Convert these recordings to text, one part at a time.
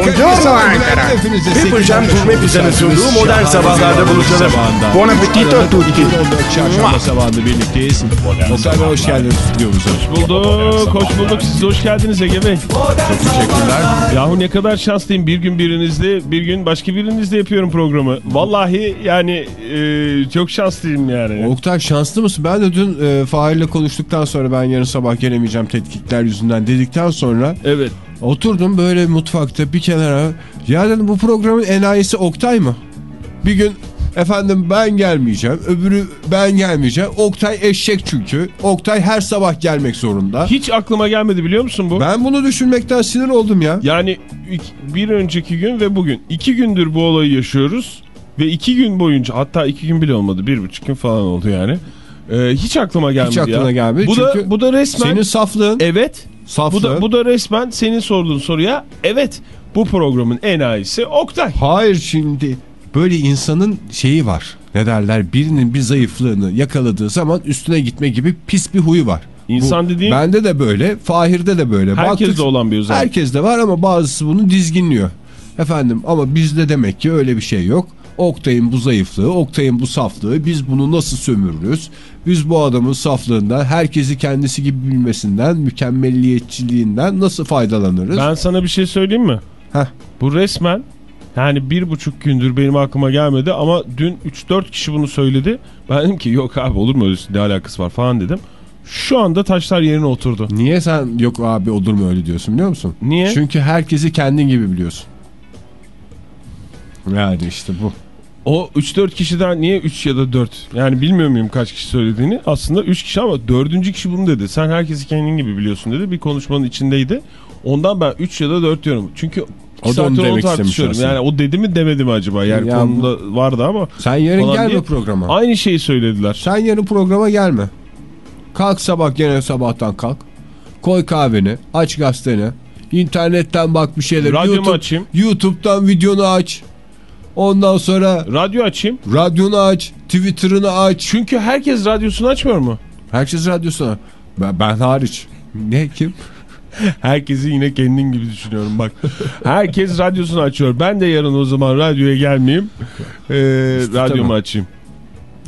Buongiorno Ankara. Pepper Jam Gourmet Pizza'nın sunduğu modern sabahlarda buluşalım. Buon appetito a tutti. Çarşamba sabahında birlikteyiz. Oktay Bey hoş geldiniz stüdyomuza. bulduk. Hoş bulduk. Siz hoş geldiniz Ege Bey. Teşekkürler. Yahu ne kadar şanslıyım. Bir gün birinizde, bir gün başka birinizde yapıyorum programı. Vallahi yani e, çok şanslıyım yani. Oktay şanslı mısın? Ben de dün e, Fahir'le konuştuktan sonra ben yarın sabah gelemeyeceğim tetkikler yüzünden dedikten sonra Evet. Oturdum böyle mutfakta bir kenara. Ya dedim bu programın enayisi Oktay mı? Bir gün efendim ben gelmeyeceğim öbürü ben gelmeyeceğim. Oktay eşek çünkü. Oktay her sabah gelmek zorunda. Hiç aklıma gelmedi biliyor musun bu? Ben bunu düşünmekten sinir oldum ya. Yani bir önceki gün ve bugün. iki gündür bu olayı yaşıyoruz. Ve iki gün boyunca hatta iki gün bile olmadı. Bir buçuk gün falan oldu yani. Ee, hiç aklıma gelmedi Hiç aklına ya. gelmedi Bu da, bu da resmen... Senin saflığın, Evet. Saflığın. Bu da, bu da resmen senin sorduğun soruya evet bu programın enayisi Oktay. Hayır şimdi böyle insanın şeyi var. Ne derler birinin bir zayıflığını yakaladığı zaman üstüne gitme gibi pis bir huyu var. İnsan Bu, dediğin Bende de böyle, Fahir'de de böyle. herkeste Baktık- olan bir özellik. Herkeste var ama bazısı bunu dizginliyor. Efendim ama bizde demek ki öyle bir şey yok. Oktay'ın bu zayıflığı, Oktay'ın bu saflığı biz bunu nasıl sömürürüz? Biz bu adamın saflığından, herkesi kendisi gibi bilmesinden, mükemmelliyetçiliğinden nasıl faydalanırız? Ben sana bir şey söyleyeyim mi? Heh. Bu resmen yani bir buçuk gündür benim aklıma gelmedi ama dün 3-4 kişi bunu söyledi. Ben dedim ki yok abi olur mu öyle ne alakası var falan dedim. Şu anda taşlar yerine oturdu. Niye sen yok abi olur mu öyle diyorsun biliyor musun? Niye? Çünkü herkesi kendin gibi biliyorsun. Yani işte bu. O 3-4 kişiden niye 3 ya da 4? Yani bilmiyor muyum kaç kişi söylediğini. Aslında 3 kişi ama 4. kişi bunu dedi. Sen herkesi kendin gibi biliyorsun dedi. Bir konuşmanın içindeydi. Ondan ben 3 ya da 4 diyorum. Çünkü O da 2 onu demek tartışıyorum. Yani o dedi mi demedi mi acaba? Yani Ya konuda vardı ama. Sen yarın gelme diye- programa. Aynı şeyi söylediler. Sen yarın programa gelme. Kalk sabah gene sabahtan kalk. Koy kahveni, aç gazeteni. İnternetten bak bir şeyler. Radyomu YouTube, açayım. YouTube'dan videonu aç. Ondan sonra Radyo açayım. radyonu aç, Twitter'ını aç. Çünkü herkes radyosunu açmıyor mu? Herkes radyosuna. Ben, ben hariç. Ne kim? Herkesi yine kendin gibi düşünüyorum bak. Herkes radyosunu açıyor. Ben de yarın o zaman radyoya gelmeyeyim. Ee, radyomu tabii. açayım.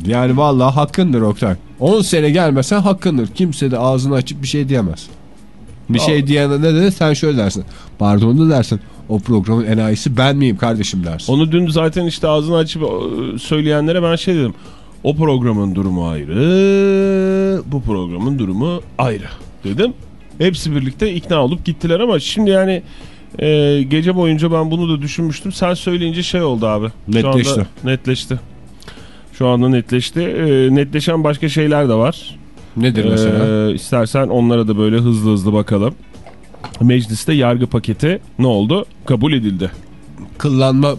Yani vallahi hakkındır Oktay. 10 sene gelmesen hakkındır. Kimse de ağzını açıp bir şey diyemez. Bir şey diyene ne dedi sen şöyle dersin. Pardon da dersin. O programın enayisi ben miyim kardeşim dersin. Onu dün zaten işte ağzını açıp e, söyleyenlere ben şey dedim. O programın durumu ayrı, bu programın durumu ayrı dedim. Hepsi birlikte ikna olup gittiler ama şimdi yani e, gece boyunca ben bunu da düşünmüştüm. Sen söyleyince şey oldu abi. Şu Netleşti. anda netleşti. Şu anda netleşti. E, netleşen başka şeyler de var. Nedir mesela? Ee, istersen onlara da böyle hızlı hızlı bakalım. Mecliste yargı paketi ne oldu? Kabul edildi. Kıllanma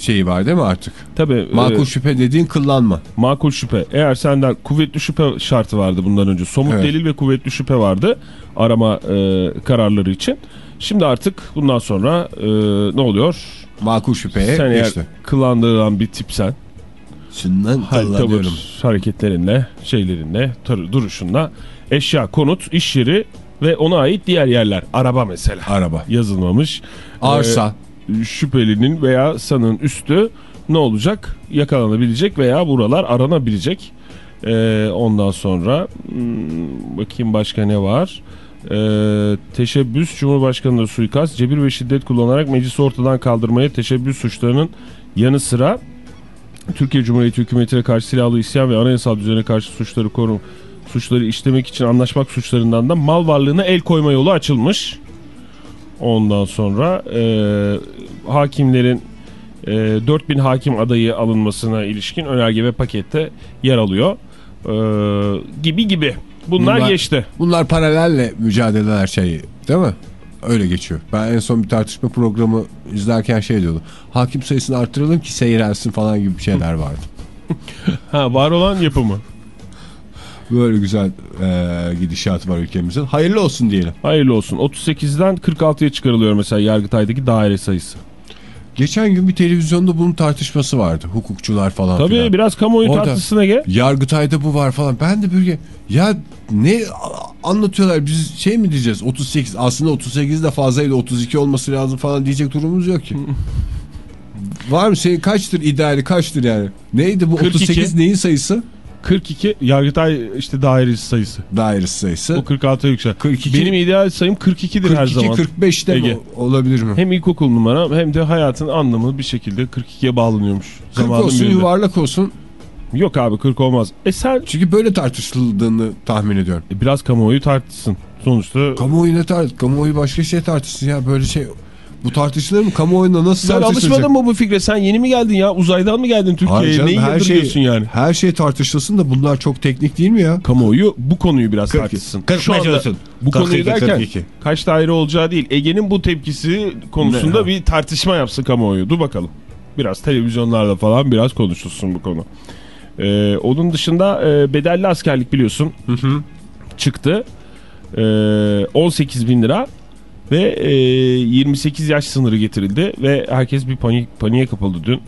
şeyi var değil mi artık? Tabii Makul e, şüphe dediğin kıllanma. makul şüphe. Eğer senden kuvvetli şüphe şartı vardı bundan önce. Somut Evet. delil ve kuvvetli şüphe vardı arama e, kararları için. Şimdi artık bundan sonra e, ne oluyor? Makul şüpheye Sen eğer geçti. kılandırılan bir tipsen Şundan kıllanıyorum. hareketlerinle, şeylerinle, duruşunla eşya, konut, iş yeri ve ona ait diğer yerler. Araba mesela. Araba. yazılmamış. Arsa. Ee, şüphelinin veya sanığın üstü ne olacak? Yakalanabilecek veya buralar aranabilecek. Ee, ondan sonra hmm, bakayım başka ne var? Ee, teşebbüs Cumhurbaşkanı'na suikast, cebir ve şiddet kullanarak meclisi ortadan kaldırmaya teşebbüs suçlarının yanı sıra Türkiye Cumhuriyeti hükümetine karşı silahlı isyan ve anayasal düzene karşı suçları korum suçları işlemek için anlaşmak suçlarından da mal varlığına el koyma yolu açılmış. Ondan sonra e, hakimlerin e, 4000 hakim adayı alınmasına ilişkin önerge ve pakette yer alıyor. E, gibi gibi. Bunlar, Bunlar- geçti. Bunlar paralelle mücadeleler şeyi değil mi? Öyle geçiyor. Ben en son bir tartışma programı izlerken şey diyordu. Hakim sayısını artıralım ki seyrelsin falan gibi şeyler vardı. Ha var olan yapımı. Böyle güzel e, gidişat var ülkemizin. Hayırlı olsun diyelim. Hayırlı olsun. 38'den 46'ya çıkarılıyor mesela Yargıtay'daki daire sayısı. Geçen gün bir televizyonda bunun tartışması vardı. Hukukçular falan Tabii filan. biraz kamuoyu Orada- tartışısına gel. Yargıtay'da bu var falan. Ben de böyle ya ne anlatıyorlar biz şey mi diyeceğiz 38 aslında 38 de fazlaydı 32 olması lazım falan diyecek durumumuz yok ki. var mı senin kaçtır ideali kaçtır yani? Neydi bu 42. 38 neyin sayısı? 42 Yargıtay işte dairesi sayısı. Dairesi sayısı. O 46'ya yüksel. 42. Benim ideal sayım 42'dir her 42 zaman. 45 de Ege. mi olabilir mi? Hem ilkokul numaram hem de hayatın anlamı bir şekilde 42'ye bağlanıyormuş. 40 Zamanın olsun birinde. yuvarlak olsun. Yok abi 40 olmaz. E sen Çünkü böyle tartışıldığını tahmin ediyorum. e, biraz kamuoyu tartışsın. Sonuçta Kamuoyu ne tart kamuoyu başka şey tartışsın ya böyle şey. Bu tartışılır mı? Kamuoyunda nasıl sen tartışılacak? alışmadın mı bu fikre? Sen yeni mi geldin ya? Uzaydan mı geldin Türkiye'ye? Neyi her şey, yani? her şey tartışılsın da bunlar çok teknik değil mi ya? Kamuoyu bu konuyu biraz 40 tartışsın. 40 Şu anda olsun. bu 42, konuyu derken 42. kaç daire olacağı değil. Ege'nin bu tepkisi konusunda Ne? bir tartışma yapsın kamuoyu. Dur bakalım. Biraz televizyonlarda falan biraz konuşulsun bu konu. Ee, onun dışında e, bedelli askerlik biliyorsun. Çıktı. Ee, 18 bin lira ve e, 28 yaş sınırı getirildi ve herkes bir panik paniğe kapıldı dün.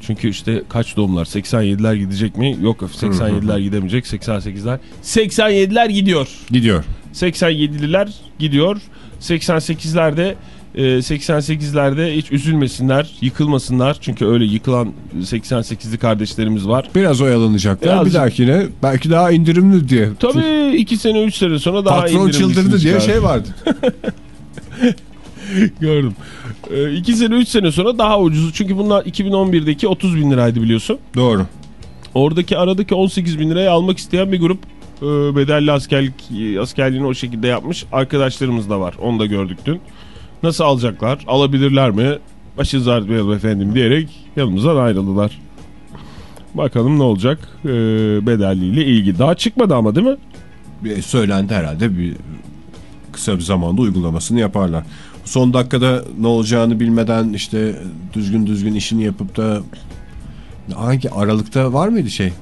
Çünkü işte kaç doğumlar 87'ler gidecek mi? Yok 87'ler gidemeyecek 88'ler. 87'ler gidiyor. Gidiyor. 87'liler gidiyor. 88'lerde e, 88'lerde hiç üzülmesinler, yıkılmasınlar. Çünkü öyle yıkılan 88'li kardeşlerimiz var. Biraz oyalanacaklar. Biraz- Bir dahakine belki daha indirimli diye. Tabii 2 sene 3 sene sonra daha Patron indirimlisini çıldırdı diye şey vardı. Gördüm. 2 sene 3 sene sonra daha ucuzu. Çünkü bunlar 2011'deki 30 bin liraydı biliyorsun. Doğru. Oradaki aradaki 18 bin lirayı almak isteyen bir grup e, bedelli askerlik askerliğini o şekilde yapmış arkadaşlarımız da var. Onu da gördük dün. Nasıl alacaklar? Alabilirler mi? Başınızı ağrıtmayalım efendim diyerek yanımızdan ayrıldılar. Bakalım ne olacak e, bedelliyle ilgili. Daha çıkmadı ama değil mi? Bir söylendi herhalde bir kısa bir zamanda uygulamasını yaparlar. Son dakikada ne olacağını bilmeden işte düzgün düzgün işini yapıp da hangi aralıkta var mıydı şey?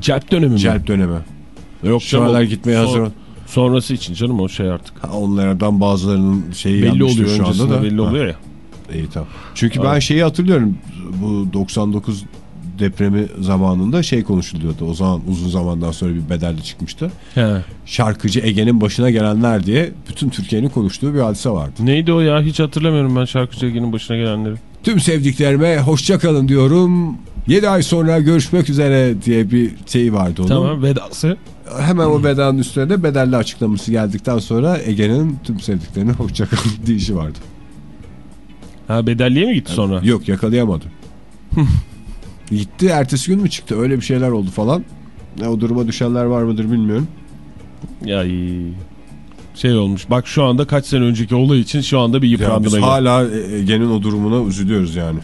Celp dönemi mi? Celp dönemi. Yok Şu aralar gitmeye Son- hazır. Sonrası için canım o şey artık. Ha, onlardan bazılarının şeyi belli oluyor şu anda da. belli Ha, oluyor ya. iyi tamam. Çünkü ben Evet. şeyi hatırlıyorum. Bu 99 depremi zamanında şey konuşuluyordu. O zaman uzun zamandan sonra bir bedelli çıkmıştı. He. Şarkıcı Ege'nin başına gelenler diye bütün Türkiye'nin konuştuğu bir hadise vardı. Neydi o ya? Hiç hatırlamıyorum ben şarkıcı Ege'nin başına gelenleri. Tüm sevdiklerime hoşça kalın diyorum. 7 ay sonra görüşmek üzere diye bir şey vardı onun. Tamam vedası. Hemen o bedanın üstüne de bedelli açıklaması geldikten sonra Ege'nin tüm sevdiklerine hoşça kalın deyişi vardı. Ha bedelliye mi gitti sonra? Yok yakalayamadı. Gitti ertesi gün mü çıktı öyle bir şeyler oldu falan. Ne o duruma düşenler var mıdır bilmiyorum. Ya. Şey olmuş. Bak şu anda kaç sene önceki olay için şu anda bir Ya yıprandı. biz hala Ege'nin o durumuna üzülüyoruz yani.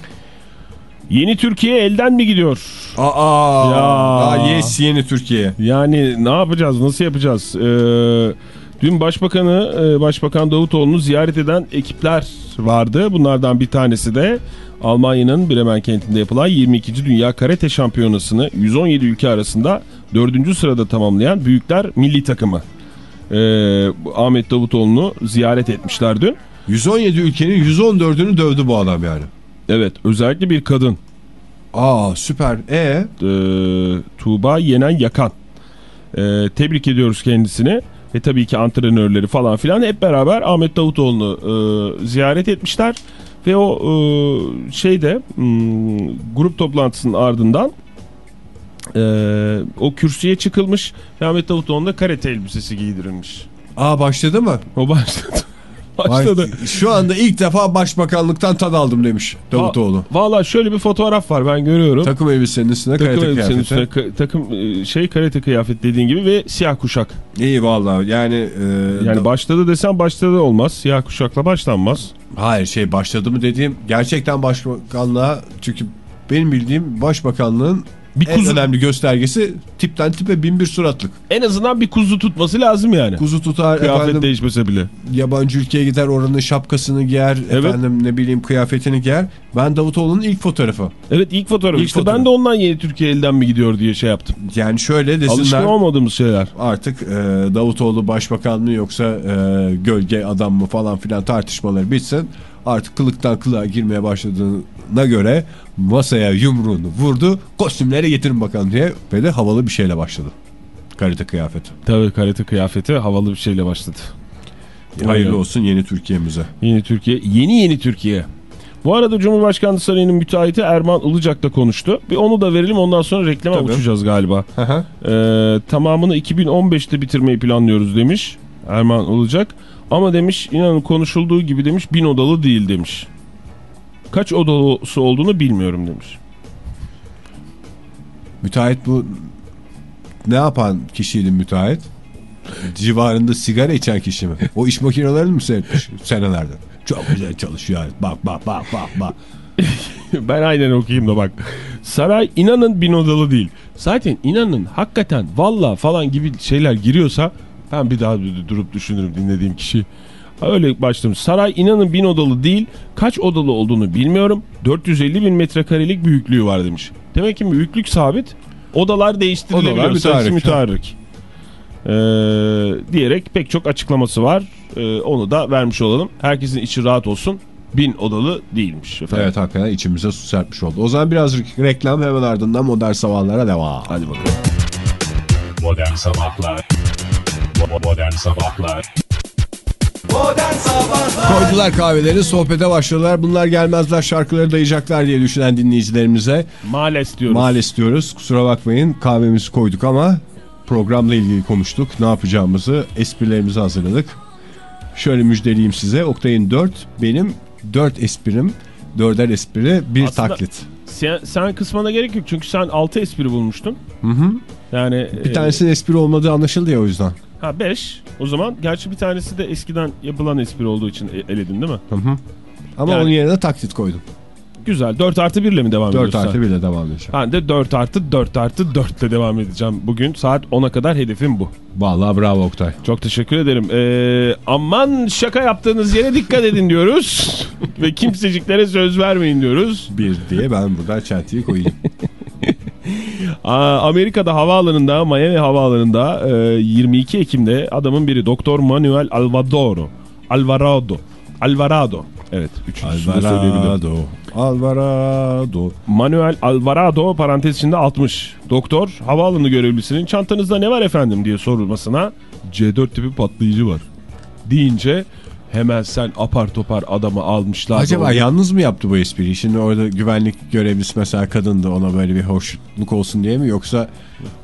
Yeni Türkiye elden mi gidiyor? Aa, Ya. Aa yes yeni Türkiye. Yani ne yapacağız? Nasıl yapacağız? Ee, dün Başbakanı, e, Başbakan Davutoğlu'nu ziyaret eden ekipler vardı. Bunlardan bir tanesi de Almanya'nın Bremen kentinde yapılan 22. Dünya Karate Şampiyonası'nı 117 ülke arasında 4. sırada tamamlayan Büyükler Milli Takımı. Ee, Ahmet Davutoğlu'nu ziyaret etmişler dün. 117 ülkenin 114'ünü dövdü bu adam yani. Evet özellikle bir kadın. Aa süper. E e, Tuğba Yenen Yakan. E, tebrik ediyoruz kendisini. Ve tabii ki antrenörleri falan filan hep beraber Ahmet Davutoğlu'nu e, ziyaret etmişler. Ve o e, şeyde hmm, grup toplantısının ardından e, o kürsüye çıkılmış ve Ahmet Davutoğlu'na karate elbisesi giydirilmiş. Aa başladı mı? O başladı. Başladı. Şu anda ilk defa başbakanlıktan tad aldım demiş Davutoğlu. Valla şöyle bir fotoğraf var ben görüyorum. Takım elbisenin üstüne Takım karate elbisenin kıyafeti. üstüne ka- takım e, şey karate kıyafet dediğin gibi ve siyah kuşak. İyi vallahi yani. e, Yani başladı desem başladı olmaz. Siyah kuşakla başlanmaz. Hayır şey başladı mı dediğim gerçekten başbakanlığa çünkü benim bildiğim başbakanlığın Bir en kuzu önemli göstergesi tipten tipe bin bir suratlık. en azından bir kuzu tutması lazım yani. Kuzu tutar Kıyafet efendim değişmese bile. yabancı ülkeye gider oranın şapkasını giyer Evet. efendim ne bileyim kıyafetini giyer. Ben Davutoğlu'nun ilk fotoğrafı. Evet ilk fotoğraf. İlk işte fotoğraf. ben de ondan yeni Türkiye elden mi gidiyor diye şey yaptım. Yani şöyle Alışkın desinler olmadığımız şeyler. artık e, Davutoğlu başbakan mı yoksa e, gölge adam mı falan filan tartışmaları bitsin. Artık kılıktan kılığa girmeye başladığını kafasına göre masaya yumruğunu vurdu. Kostümleri getirin bakalım diye ve de havalı bir şeyle başladı. Karate kıyafeti. Tabii karate kıyafeti havalı bir şeyle başladı. Hayırlı Aynen. olsun yeni Türkiye'mize. Yeni Türkiye, yeni yeni Türkiye. Bu arada Cumhurbaşkanlığı Sarayı'nın müteahhiti Erman Ilıcak da konuştu. Bir onu da verelim ondan sonra reklama Tabii. uçacağız galiba. Ee, tamamını 2015'te bitirmeyi planlıyoruz demiş Erman Ilıcak. Ama demiş inanın konuşulduğu gibi demiş bin odalı değil demiş. Kaç odası olduğunu bilmiyorum demiş. Müteahhit bu ne yapan kişiydi müteahhit? Civarında sigara içen kişi mi? O iş makinelerini mi seyretmiş senelerde? Çok güzel çalışıyor. Bak bak bak bak bak. ben aynen okuyayım da bak. Saray inanın bin odalı değil. Zaten inanın hakikaten valla falan gibi şeyler giriyorsa ben bir daha durup düşünürüm dinlediğim kişi. Öyle başladım. Saray inanın bin odalı değil. Kaç odalı olduğunu bilmiyorum. 450 bin metrekarelik büyüklüğü var demiş. Demek ki büyüklük sabit. Odalar değiştirilebiliyor. Odalar müteharrik. Ee, diyerek pek çok açıklaması var. Ee, onu da vermiş olalım. Herkesin içi rahat olsun. Bin odalı değilmiş efendim. Evet hakikaten içimize su serpmiş oldu. O zaman biraz reklam hemen ardından modern sabahlara devam. Hadi bakalım. Modern Sabahlar Bo- Modern Sabahlar Koydular kahveleri sohbete başladılar. Bunlar gelmezler şarkıları dayayacaklar diye düşünen dinleyicilerimize Maalesef diyoruz. maalesef diyoruz. Kusura bakmayın kahvemizi koyduk ama programla ilgili konuştuk. Ne yapacağımızı esprilerimizi hazırladık. Şöyle müjdeleyeyim size. Oktay'ın 4 benim 4 esprim. Dörder espri bir Aslında- taklit. Sen, sen kısmına gerek yok çünkü sen 6 espri bulmuştun. Hı hı. Yani Bir tanesinin espri olmadığı anlaşıldı ya o yüzden. Ha 5. O zaman gerçi bir tanesi de eskiden yapılan espri olduğu için e- eledin değil mi? Ama Yani- onun yerine taklit koydum. Güzel. 4 artı 1 ile mi devam 4 ediyorsun? artı 1 ile devam edeceğim. Ben de 4 artı 4 artı 4 ile devam edeceğim. Bugün saat 10'a kadar hedefim bu. Vallahi bravo Oktay. Çok teşekkür ederim. Ee, aman şaka yaptığınız yere dikkat edin diyoruz. Ve kimseciklere söz vermeyin diyoruz. Bir diye ben buradan çentiyi koyayım. Amerika'da havaalanında, Miami havaalanında e, 22 Ekim'de adamın biri Doktor Manuel Alvadoro. Alvarado. Alvarado. Evet. Alvarado. Alvarado. Manuel Alvarado parantez içinde 60. Doktor havaalanı görevlisinin çantanızda ne var efendim diye sorulmasına C4 tipi patlayıcı var. Deyince hemen sen apar topar adamı almışlar. Acaba Orada- yalnız mı yaptı bu espriyi? Şimdi orada güvenlik görevlisi mesela kadındı ona böyle bir hoşluk olsun diye mi? Yoksa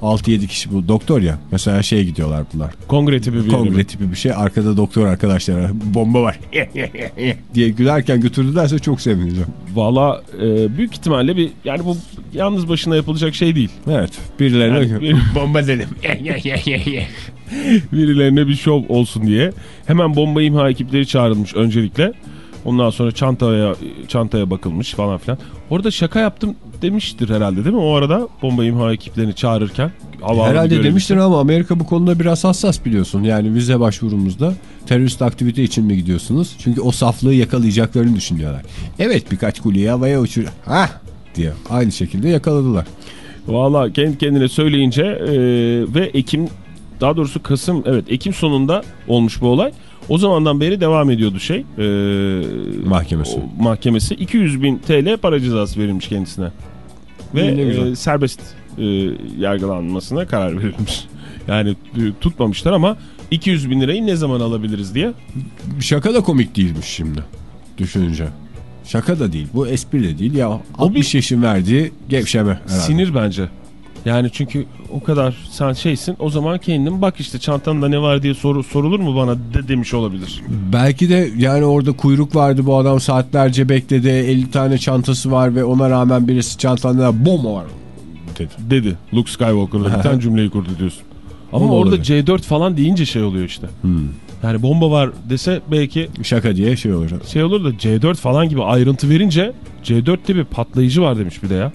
6-7 kişi bu doktor ya. Mesela şey gidiyorlar bunlar. Kongre tipi bir Kongre tipi bir şey. Arkada doktor arkadaşlara bomba var diye gülerken götürdülerse çok sevineceğim. Valla e, büyük ihtimalle bir yani bu yalnız başına yapılacak şey değil. Evet. Birilerine Yani bir- bomba dedim. birilerine bir şov olsun diye hemen bomba imha ekipleri çağrılmış öncelikle. Ondan sonra çantaya çantaya bakılmış falan filan. Orada şaka yaptım demiştir herhalde değil mi? O arada bomba imha ekiplerini çağırırken. Herhalde görevlisi. demiştir ama Amerika bu konuda biraz hassas biliyorsun. Yani vize başvurumuzda terörist aktivite için mi gidiyorsunuz? Çünkü o saflığı yakalayacaklarını düşünüyorlar. Evet birkaç kuleyi havaya uçur. Ha diye aynı şekilde yakaladılar. Valla kendi kendine söyleyince e, ve Ekim daha doğrusu Kasım evet Ekim sonunda olmuş bu olay. O zamandan beri devam ediyordu şey. e, Mahkemesi. o mahkemesi 200 bin TL para cezası verilmiş kendisine. Ve e, serbest e, yargılanmasına karar verilmiş. Yani tutmamışlar ama 200 bin lirayı ne zaman alabiliriz diye. Şaka da komik değilmiş şimdi düşününce. Şaka da değil. Bu espri de değil. Ya 60 yaşın verdiği gevşeme herhalde. Sinir bence. Yani çünkü o kadar sen şeysin o zaman kendin bak işte çantanda ne var diye soru, sorulur mu bana de, demiş olabilir. Belki de yani orada kuyruk vardı bu adam saatlerce bekledi. 50 tane çantası var ve ona rağmen birisi çantanda bomba var dedi. Dedi Luke Skywalker'da bir tane cümleyi kurdu diyorsun. Ama O da orada olabilir. C4 falan deyince şey oluyor işte. Yani bomba var dese belki Şaka diye şey olur. şey olur da C4 falan gibi ayrıntı verince C4 tipi patlayıcı var demiş bir de ya.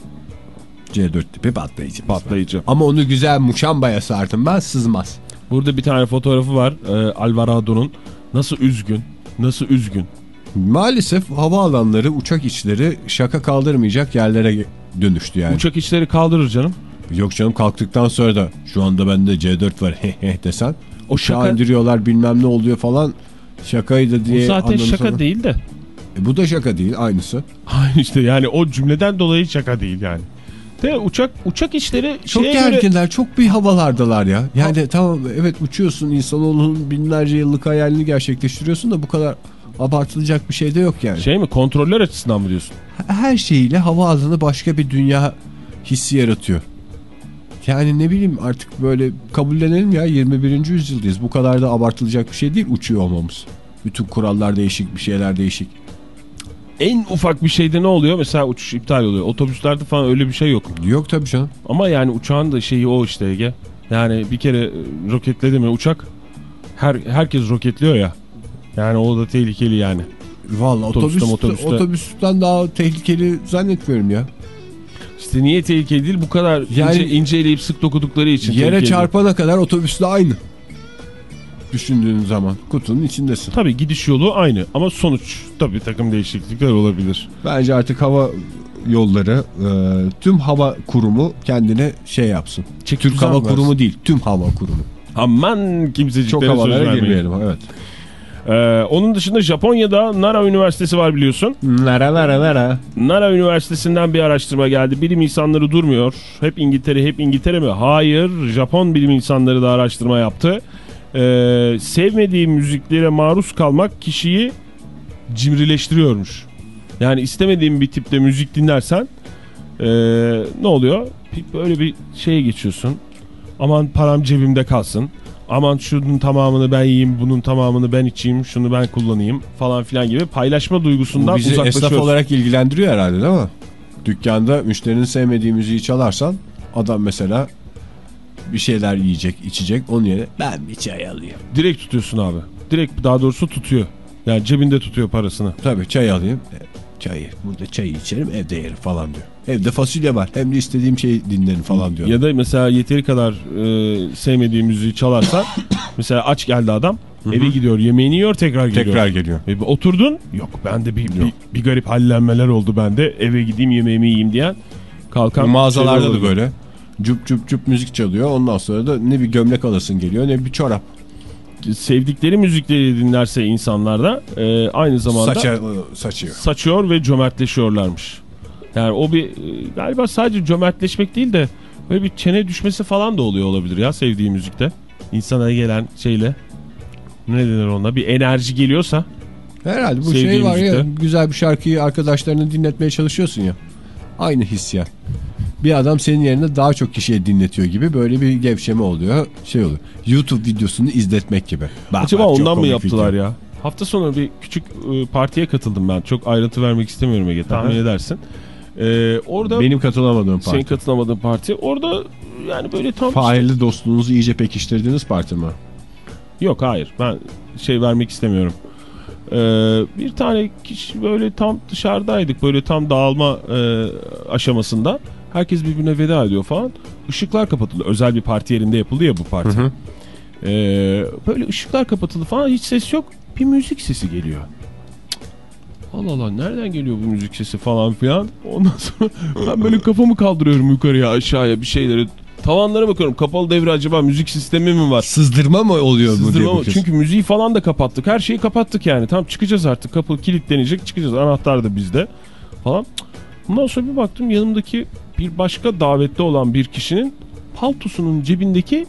C4 tipi patlayıcı. Patlayıcı. Ama onu güzel muşambaya sardım ben sızmaz. Burada bir tane fotoğrafı var e, Alvarado'nun. Nasıl üzgün, nasıl üzgün. Maalesef havaalanları, uçak içleri şaka kaldırmayacak yerlere dönüştü yani. Uçak içleri kaldırır canım. Yok canım kalktıktan sonra da şu anda bende C4 var heh desen. O şaka- indiriyorlar bilmem ne oluyor falan. Şakaydı diye. zaten anlamı şaka sonra- değil de. E, bu da şaka değil aynısı. Aynı işte yani o cümleden dolayı şaka değil yani. De uçak uçak işleri Çok şeye göre gerginler, çok bir havalardalar ya. Yani tamam evet uçuyorsun insanoğlunun binlerce yıllık hayalini gerçekleştiriyorsun da bu kadar abartılacak bir şey de yok yani. şey mi kontroller açısından mı diyorsun? Her şeyiyle havaalanı başka bir dünya hissi yaratıyor. Yani ne bileyim artık böyle kabullenelim ya 21. yüzyıldayız. Bu kadar da abartılacak bir şey değil uçuyor olmamız. Bütün kurallar değişik, bir şeyler değişik. En ufak bir şeyde ne oluyor? Mesela uçuş iptal oluyor. Otobüslerde falan öyle bir şey yok. Yok tabii canım. Ama yani uçağın da şeyi o işte Ege. Yani bir kere e, roketledi mi uçak her herkes roketliyor ya. Yani o da tehlikeli yani. Vallahi Otobüste, otobüs, otobüste. otobüsten daha tehlikeli zannetmiyorum ya. İşte niye tehlikeli değil? Bu kadar Yani- ince, inceleyip sık dokudukları için Yere tehlikeli. çarpana kadar otobüsle aynı. Düşündüğün zaman kutunun içindesin. Tabii gidiş yolu aynı ama sonuç tabii takım değişiklikler olabilir. Bence artık hava yolları e, tüm hava kurumu kendine şey yapsın. Çek Türk Hava versin. Kurumu değil tüm hava kurumu. Aman kimseciklere Çok söz havalara vermeyin. girmeyelim evet. Ee, onun dışında Japonya'da Nara Üniversitesi var biliyorsun. Nara nara nara. Nara Üniversitesi'nden bir araştırma geldi. Bilim insanları durmuyor. Hep İngiltere, hep İngiltere mi? Hayır. Japon bilim insanları da araştırma yaptı. Ee, sevmediği müziklere maruz kalmak kişiyi cimrileştiriyormuş. Yani istemediğin bir tipte müzik dinlersen ee, ne oluyor? Böyle bir şeye geçiyorsun. Aman param cebimde kalsın. Aman şunun tamamını ben yiyeyim, bunun tamamını ben içeyim, şunu ben kullanayım falan filan gibi paylaşma duygusundan Bu bizi uzaklaşıyorsun. esnaf olarak ilgilendiriyor herhalde değil mi? Dükkanda müşterinin sevmediği müziği çalarsan adam mesela bir şeyler yiyecek, içecek. Onun yerine ben bir çay alayım. Direkt tutuyorsun abi. Direkt daha doğrusu tutuyor. Yani cebinde tutuyor parasını. Tabii çay alayım. E, Çayı, burada çayı içerim evde yerim falan diyor. Evde fasulye var hem de istediğim şeyi dinlerim falan diyor. Ya da mesela yeteri kadar e, sevmediği müziği çalarsan mesela aç geldi adam eve gidiyor yemeğini yiyor tekrar geliyor. Tekrar geliyor. E, oturdun yok bende bir, bir, bir garip hallenmeler oldu bende eve gideyim yemeğimi yiyeyim diyen kalkan Mağazalarda şeyler da böyle cup cup cup müzik çalıyor. Ondan sonra da ne bir gömlek alasın geliyor ne bir çorap. sevdikleri müzikleri dinlerse insanlar da e, aynı zamanda Saça, e, saçıyor. saçıyor ve cömertleşiyorlarmış. Yani o bir e, galiba sadece cömertleşmek değil de böyle bir çene düşmesi falan da oluyor olabilir ya sevdiği müzikte. İnsana gelen şeyle ne denir ona bir enerji geliyorsa Herhalde bu şey var ya müzikte. güzel bir şarkıyı arkadaşlarına dinletmeye çalışıyorsun ya. Aynı hissiyat. Bir adam senin yerine daha çok kişiye dinletiyor gibi böyle bir gevşeme oluyor. Şey oluyor. YouTube videosunu izletmek gibi. Bak, acaba bak, ondan mı yaptılar video. ya? Hafta sonu bir küçük e, partiye katıldım ben. Çok ayrıntı vermek istemiyorum Ege tahmin Aha. edersin. E, orada Benim katılamadığım senin parti. katılamadığın parti orada yani böyle tam Fahirli dostluğunuzu iyice pekiştirdiğiniz parti mi? Yok hayır ben şey vermek istemiyorum. Ee, bir tane kişi böyle tam dışarıdaydık böyle tam dağılma e, aşamasında. Herkes birbirine veda ediyor falan. Işıklar kapatıldı. Özel bir parti yerinde yapıldı ya bu parti. Ee, böyle ışıklar kapatıldı falan hiç ses yok. Bir müzik sesi geliyor. Allah Allah nereden geliyor bu müzik sesi falan filan. Ondan sonra ben böyle kafamı kaldırıyorum yukarıya aşağıya bir şeyleri. Tavanlara bakıyorum kapalı devre acaba müzik sistemi mi var? Sızdırma mı oluyor mu diye Sızdırma mı? Çünkü müziği falan da kapattık. Her şeyi kapattık yani. Tam çıkacağız artık. Kapı kilitlenecek. Çıkacağız. Anahtar da bizde. Falan. Ondan sonra bir baktım yanımdaki bir başka davette olan bir kişinin paltosunun cebindeki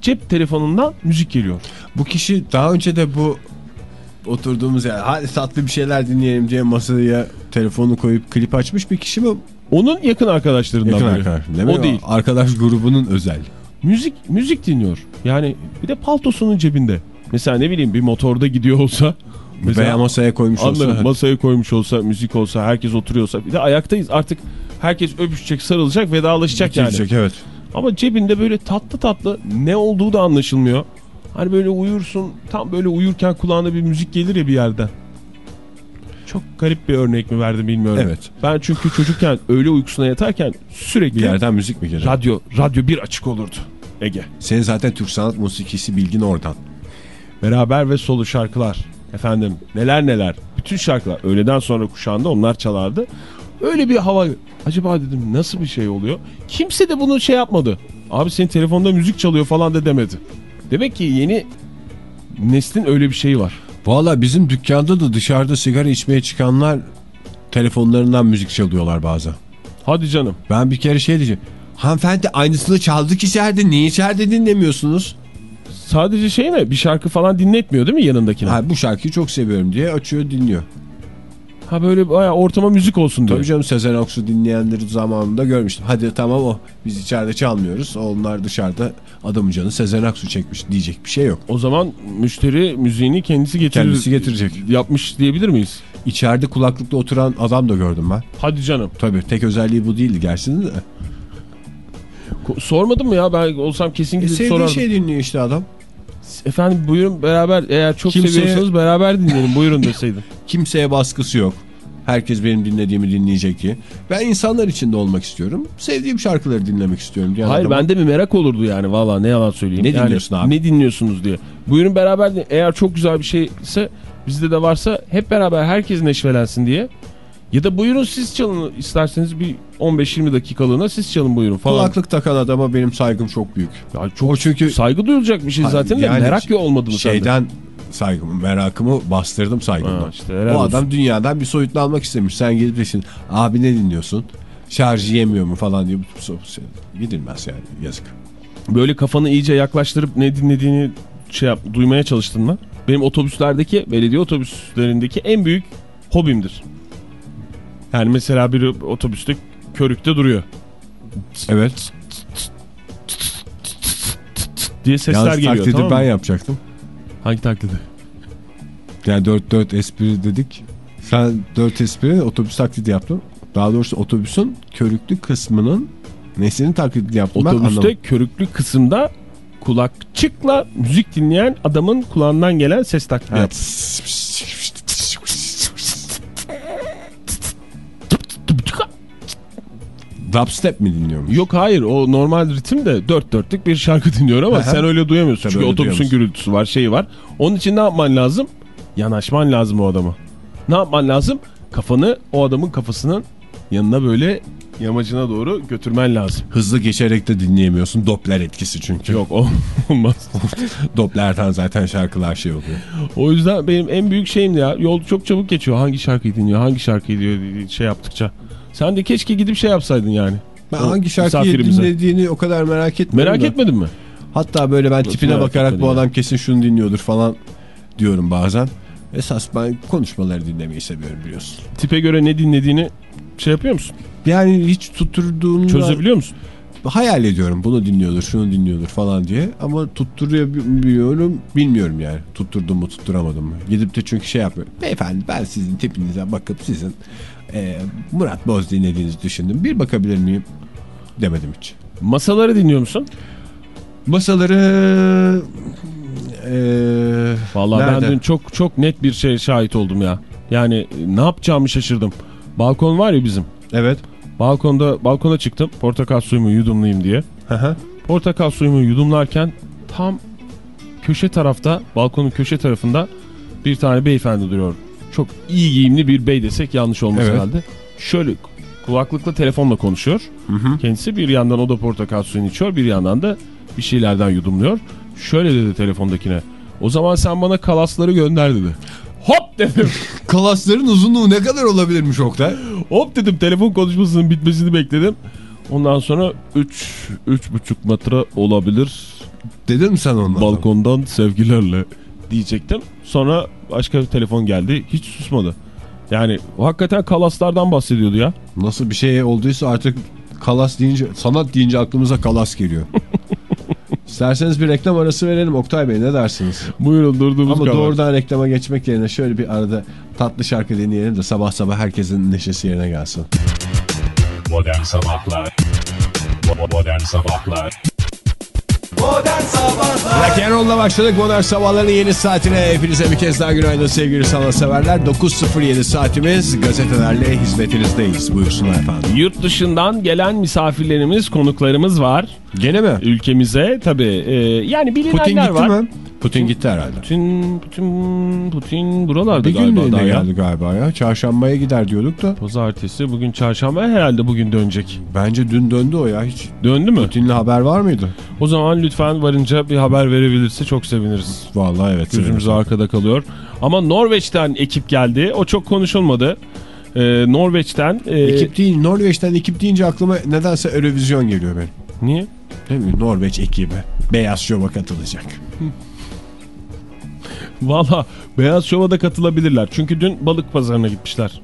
cep telefonundan müzik geliyor. Bu kişi daha önce de bu oturduğumuz yer hadi tatlı bir şeyler dinleyelim diye masaya telefonu koyup klip açmış bir kişi mi? Onun yakın arkadaşlarından Yakın biri. arkadaş. O değil. Arkadaş grubunun özel. Müzik müzik dinliyor. Yani bir de paltosunun cebinde. Mesela ne bileyim bir motorda gidiyor olsa Veya masaya koymuş olsa. Anladım. Masaya koymuş olsa, müzik olsa, herkes oturuyorsa. Bir de ayaktayız. Artık herkes öpüşecek, sarılacak, vedalaşacak yani. Bitirecek, evet. Ama cebinde böyle tatlı tatlı ne olduğu da anlaşılmıyor. Hani böyle uyursun, tam böyle uyurken kulağına bir müzik gelir ya bir yerden. Çok garip bir örnek mi verdim bilmiyorum. Evet. Ben çünkü çocukken öğle uykusuna yatarken sürekli Bir yerden müzik mi gelir? radyo, radyo bir açık olurdu. Ege. Senin zaten Türk sanat musikisi bilgin oradan. Beraber ve solo şarkılar. Efendim neler neler. Bütün şarkılar. Öğleden sonra kuşağında onlar çalardı. Öyle bir hava. Acaba dedim nasıl bir şey oluyor? Kimse de bunu şey yapmadı. Abi senin telefonda müzik çalıyor falan da demedi. Demek ki yeni neslin öyle bir şeyi var. Valla bizim dükkanda da dışarıda sigara içmeye çıkanlar telefonlarından müzik çalıyorlar bazen. Hadi canım. Ben bir kere şey diyeceğim. Hanımefendi aynısını çaldık içeride. Niye içeride dinlemiyorsunuz? Sadece şey mi? Bir şarkı falan dinletmiyor değil mi yanındakine? Ha, Ha, bu şarkıyı çok seviyorum diye açıyor dinliyor. Böyle bayağı ortama müzik olsun diyor. Tabii canım Sezen Aksu dinleyenleri zamanında görmüştüm. Hadi tamam o. Biz içeride çalmıyoruz. Onlar dışarıda adamın canı Sezen Aksu çekmiş diyecek bir şey yok. O zaman müşteri müziğini kendisi getirir. Kendisi getirecek. Yapmış diyebilir miyiz? İçeride kulaklıkla oturan adam da gördüm ben. Hadi canım. Tabii tek özelliği bu değildi gerçi de. Sormadın mı ya? Ben olsam kesin E, gidip sevdiği sorardım. şey dinliyor işte adam. Efendim buyurun beraber eğer çok Kimseye- seviyorsanız beraber dinleyelim buyurun deseydin. Kimseye baskısı yok. Herkes benim dinlediğimi dinleyecek diye. Ben insanlar içinde olmak istiyorum. Sevdiğim şarkıları dinlemek istiyorum. diyen Hayır adama- bende bir merak olurdu yani valla ne yalan söyleyeyim. Ne Yani dinliyorsun abi? Ne dinliyorsunuz diye. Buyurun beraber eğer çok güzel bir şeyse bizde de varsa hep beraber herkes neşvelensin diye. Ya da buyurun siz çalın isterseniz bir 15-20 dakikalığına siz çalın buyurun falan. Kulaklık takan adama benim saygım çok büyük. Ya çok O çünkü saygı duyulacak bir şey zaten de Yani merak ya olmadı mı sende? şeyden saygımı, merakımı bastırdım saygımdan. Ha, işte o olsun. adam dünyadan bir soyutlu almak istemiş. Sen gidip de şimdi abi ne dinliyorsun? Şarjı yemiyor mu falan diye gidilmez yani yazık. Böyle kafanı iyice yaklaştırıp ne dinlediğini şey yap, duymaya çalıştın mı? Benim otobüslerdeki, belediye otobüslerindeki en büyük hobimdir. Yani mesela bir otobüste körükte duruyor Evet. diye sesler Yalnız geliyor. taklidi Tamam ben yapacaktım. Hangi taklidi? Yani 4-4 espri dedik. Sen 4 espri otobüs taklidi yaptın. Daha doğrusu otobüsün körüklü kısmının nesinin taklidini yaptım ben Otobüste anlamadım. körüklü kısımda kulakçıkla müzik dinleyen adamın kulağından gelen ses taklidi Evet. yaptı. Dubstep mi dinliyormuş? Yok hayır o normal ritim de dört dörtlük bir şarkı dinliyor ama Aha. sen öyle duyamıyorsun. Tabii Çünkü öyle otobüsün gürültüsü var şeyi var. Onun için ne yapman lazım? Yanaşman lazım o adama. Ne yapman lazım? Kafanı o adamın kafasının yanına böyle yamacına doğru götürmen lazım. Hızlı geçerek de dinleyemiyorsun. Doppler etkisi çünkü. Yok o- olmaz. Doppler'den zaten şarkılar şey oluyor. O yüzden benim en büyük şeyim ya yol çok çabuk geçiyor. Hangi şarkıyı dinliyor, hangi şarkıyı diyor şey yaptıkça. Sen de keşke gidip şey yapsaydın yani. Ben O hangi şarkıyı dinlediğini o kadar merak etmiyorum Merak da. etmedin mi? Hatta böyle ben tipine merak bakarak etmedim bu ya. adam kesin şunu dinliyordur falan diyorum bazen. Esas ben konuşmaları dinlemeyi seviyorum biliyorsun. Tipe göre ne dinlediğini şey yapıyor musun? Yani hiç tutturduğunu Çözebiliyor musun? hayal ediyorum. Bunu dinliyordur, şunu dinliyordur falan diye. Ama tutturuyorum bilmiyorum yani. Tutturdum mu tutturamadım mı. Gidip de çünkü şey yapmıyor. Beyefendi ben sizin tipinize bakıp sizin e, Murat Boz dinlediğinizi düşündüm. Bir bakabilir miyim? Demedim hiç. Masaları dinliyor musun? Masaları e, Vallahi nerede? ben dün çok çok net bir şey şahit oldum ya. Yani ne yapacağımı şaşırdım. Balkon var ya bizim. Evet. Balkonda balkona çıktım. Portakal suyumu yudumlayayım diye. Hı hı. Portakal suyumu yudumlarken tam köşe tarafta, balkonun köşe tarafında bir tane beyefendi duruyor. Çok iyi giyimli bir bey desek yanlış olmaz Evet. herhalde. Şöyle kulaklıkla telefonla konuşuyor. Kendisi bir yandan o da portakal suyunu içiyor, bir yandan da bir şeylerden yudumluyor. Şöyle dedi telefondakine. O zaman sen bana kalasları gönder dedi. Hop dedim. Kalasların uzunluğu ne kadar olabilirmiş Oktay? Hop dedim telefon konuşmasının bitmesini bekledim. Ondan sonra 3 3,5 metre olabilir. Dedin mi sen ondan? Balkondan sevgilerle diyecektim. Sonra başka bir telefon geldi. Hiç susmadı. Yani hakikaten kalaslardan bahsediyordu ya. Nasıl bir şey olduysa artık kalas deyince, sanat deyince aklımıza kalas geliyor. İsterseniz bir reklam arası verelim Oktay Bey ne dersiniz? Buyurun durduğumuz Ama kadar. doğrudan reklama geçmek yerine şöyle bir arada tatlı şarkı dinleyelim de sabah sabah herkesin neşesi yerine gelsin. Modern Sabahlar Bo- Modern Sabahlar Rock'n'roll'la başladık modern sabahların yeni saatine hepinize bir kez daha günaydın sevgili sanatseverler 9.07 saatimiz gazetelerle hizmetinizdeyiz buyursunlar efendim. Yurt dışından gelen misafirlerimiz, konuklarımız var Gene mi? ülkemize. Tabii e, yani Putin bilinenler gitti var. mi? Putin gitti herhalde. Putin, Putin, Putin buralarda Bir galiba daha ya. geldi galiba ya. Çarşambaya gider diyorduk da. Pazartesi, bugün çarşamba herhalde bugün dönecek. Bence dün döndü o ya. Hiç Döndü mü? Putin'le haber var mıydı? O zaman lütfen varınca bir haber verebilirse çok seviniriz. Vallahi evet. Gözümüz arkada kalıyor. Ama Norveç'ten ekip geldi. O çok konuşulmadı. Ee, Norveç'ten... e, Ekip değil, Norveç'ten ekip deyince aklıma nedense Eurovision geliyor benim. Niye? Değil mi? Norveç ekibi. Beyaz Şov'a katılacak. Valla Beyaz Şov'a da katılabilirler. Çünkü dün balık pazarına gitmişler.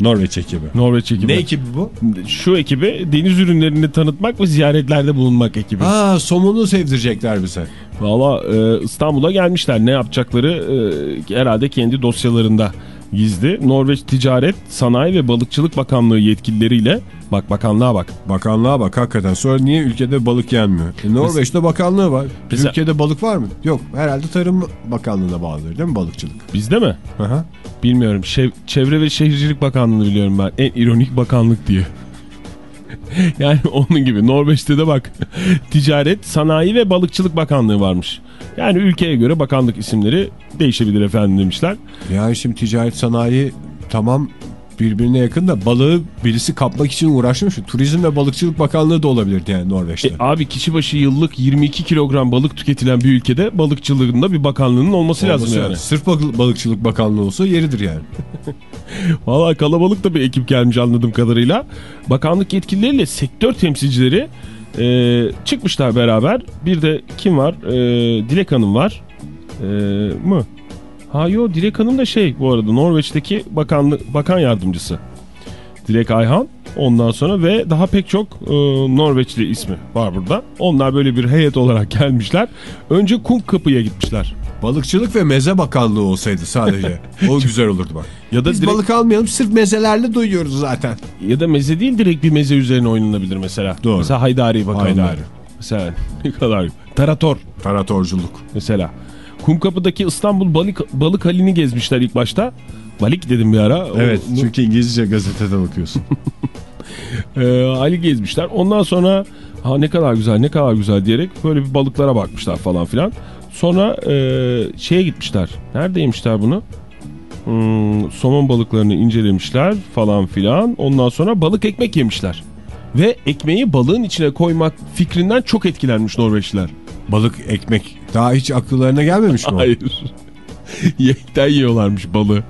Norveç ekibi. Norveç ekibi. Ne ekibi bu? Şu ekibi deniz ürünlerini tanıtmak ve ziyaretlerde bulunmak ekibi. Aa somonu sevdirecekler bize. Valla e, İstanbul'a gelmişler. Ne yapacakları e, herhalde kendi dosyalarında gizli. Norveç Ticaret, Sanayi ve Balıkçılık Bakanlığı yetkilileriyle bak bakanlığa bak. Bakanlığa bak hakikaten. Sonra niye ülkede balık yenmiyor? E, Norveç'te bakanlığı var. Mesela- Ülkede balık var mı? Yok. Herhalde Tarım Bakanlığı'na bağlıdır değil mi balıkçılık? Bizde mi? Aha. Bilmiyorum. Şev- Çevre ve Şehircilik Bakanlığı'nı biliyorum ben. En ironik bakanlık diye. yani onun gibi. Norveç'te de bak. Ticaret, Sanayi ve Balıkçılık Bakanlığı varmış. Yani ülkeye göre bakanlık isimleri değişebilir efendim demişler. Yani şimdi ticaret sanayi tamam birbirine yakın da balığı birisi kapmak için uğraşmış. Turizm ve Balıkçılık Bakanlığı da olabilirdi yani Norveç'te. E, abi kişi başı yıllık 22 kilogram balık tüketilen bir ülkede balıkçılığında bir bakanlığının olması, lazım Olması yani. lazım. Sırf bal- Balıkçılık Bakanlığı olsa yeridir yani. Valla kalabalık da bir ekip gelmiş anladığım kadarıyla. Bakanlık yetkilileriyle sektör temsilcileri e, çıkmışlar beraber. Bir de kim var? E, Dilek Hanım var. E, mı? Ha yo Dilek Hanım da şey bu arada Norveç'teki bakanlık bakan yardımcısı. Dilek Ayhan. Ondan sonra ve daha pek çok e, Norveçli ismi var burada. Onlar böyle bir heyet olarak gelmişler. Önce Kum Kapı'ya gitmişler. Balıkçılık ve Meze Bakanlığı olsaydı sadece. o güzel olurdu bak. Ya da Biz direkt- balık almayalım sırf mezelerle doyuyoruz zaten. Ya da meze değil direkt bir meze üzerine oynanabilir mesela. Doğru. Mesela Haydari bakanlığı. Haydari. Mesela ne kadar. Tarator Taratorculuk. mesela. Kumkapı'daki İstanbul balık, balık halini gezmişler ilk başta. Balık dedim bir ara. O- Evet bu- çünkü İngilizce gazeteden okuyorsun. e, hali gezmişler. Ondan sonra ha ne kadar güzel ne kadar güzel diyerek böyle bir balıklara bakmışlar falan filan. Sonra e, şeye gitmişler. Nerede yemişler bunu? Hmm, somon balıklarını incelemişler falan filan. Ondan sonra balık ekmek yemişler. Ve ekmeği balığın içine koymak fikrinden çok etkilenmiş Norveçliler. Balık ekmek daha hiç akıllarına gelmemiş mi? Hayır. Yekten yiyorlarmış balığı.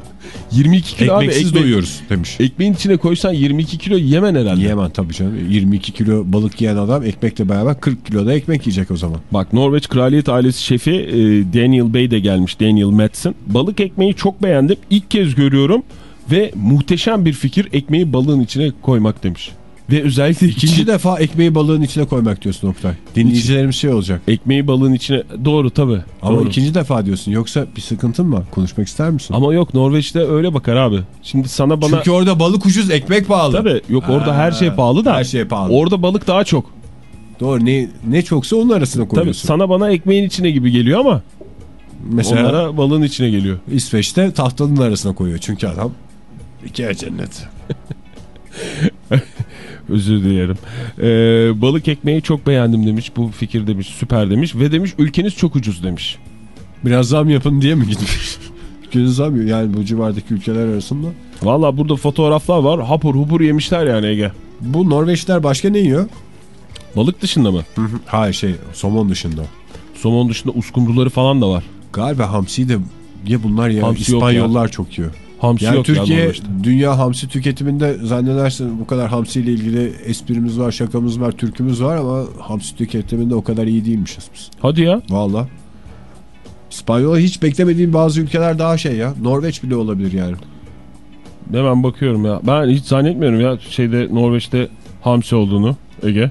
22 kilo abi Ekmeksiz ekmek- doyuyoruz demiş. Ekmeğin içine koysan 22 kilo yemen herhalde. Yiyemem tabii canım. 22 kilo balık yiyen adam ekmekle beraber 40 kilo da ekmek yiyecek o zaman. Bak Norveç Kraliyet ailesi şefi e, Daniel Bey de gelmiş. Daniel Madsen. Balık ekmeği çok beğendim. İlk kez görüyorum ve muhteşem bir fikir ekmeği balığın içine koymak demiş. Ve özellikle İkinci ikinci defa ekmeği balığın içine koymak diyorsun Oktay. Dinleyicilerimiz şey olacak. ekmeği balığın içine doğru tabi. Ama doğru. ikinci defa diyorsun. Yoksa bir sıkıntın mı? Konuşmak ister misin? Ama yok Norveç'te öyle bakar abi. Şimdi sana bana Çünkü orada balık ucuz, ekmek pahalı. tabi yok orada Ha, her şey pahalı da. her şey pahalı. Orada balık daha çok. Doğru. Ne, ne çoksa onun arasına koyuyorsun. sana bana ekmeğin içine gibi geliyor ama Mesela onlara balığın içine geliyor. İsveç'te tahtanın arasına koyuyor. Çünkü adam iki cennet. Özür dilerim. Ee, balık ekmeği çok beğendim demiş. Bu fikir demiş süper demiş. Ve demiş ülkeniz çok ucuz demiş. Biraz zam yapın diye mi gitmiş? Günü zam. Yani bu civardaki ülkeler arasında. Valla burada fotoğraflar var. Hapur hupur yemişler yani Ege. Bu Norveçler başka ne yiyor? Balık dışında mı? Hayır şey somon dışında. Somon dışında uskumruları falan da var. Galiba hamsi de ya bunlar ya Hamsi İspanyollar çok yiyor. Hamsi Yani yok Türkiye Norveç'te. dünya hamsi tüketiminde zannedersin bu kadar hamsiyle ilgili esprimiz var, şakamız var, türkümüz var ama hamsi tüketiminde o kadar iyi değilmişiz biz. Hadi ya. Valla. İspanyol hiç beklemediğim bazı ülkeler daha şey ya. Norveç bile olabilir yani. Hemen bakıyorum ya. Ben hiç zannetmiyorum ya şeyde Norveç'te hamsi olduğunu Ege.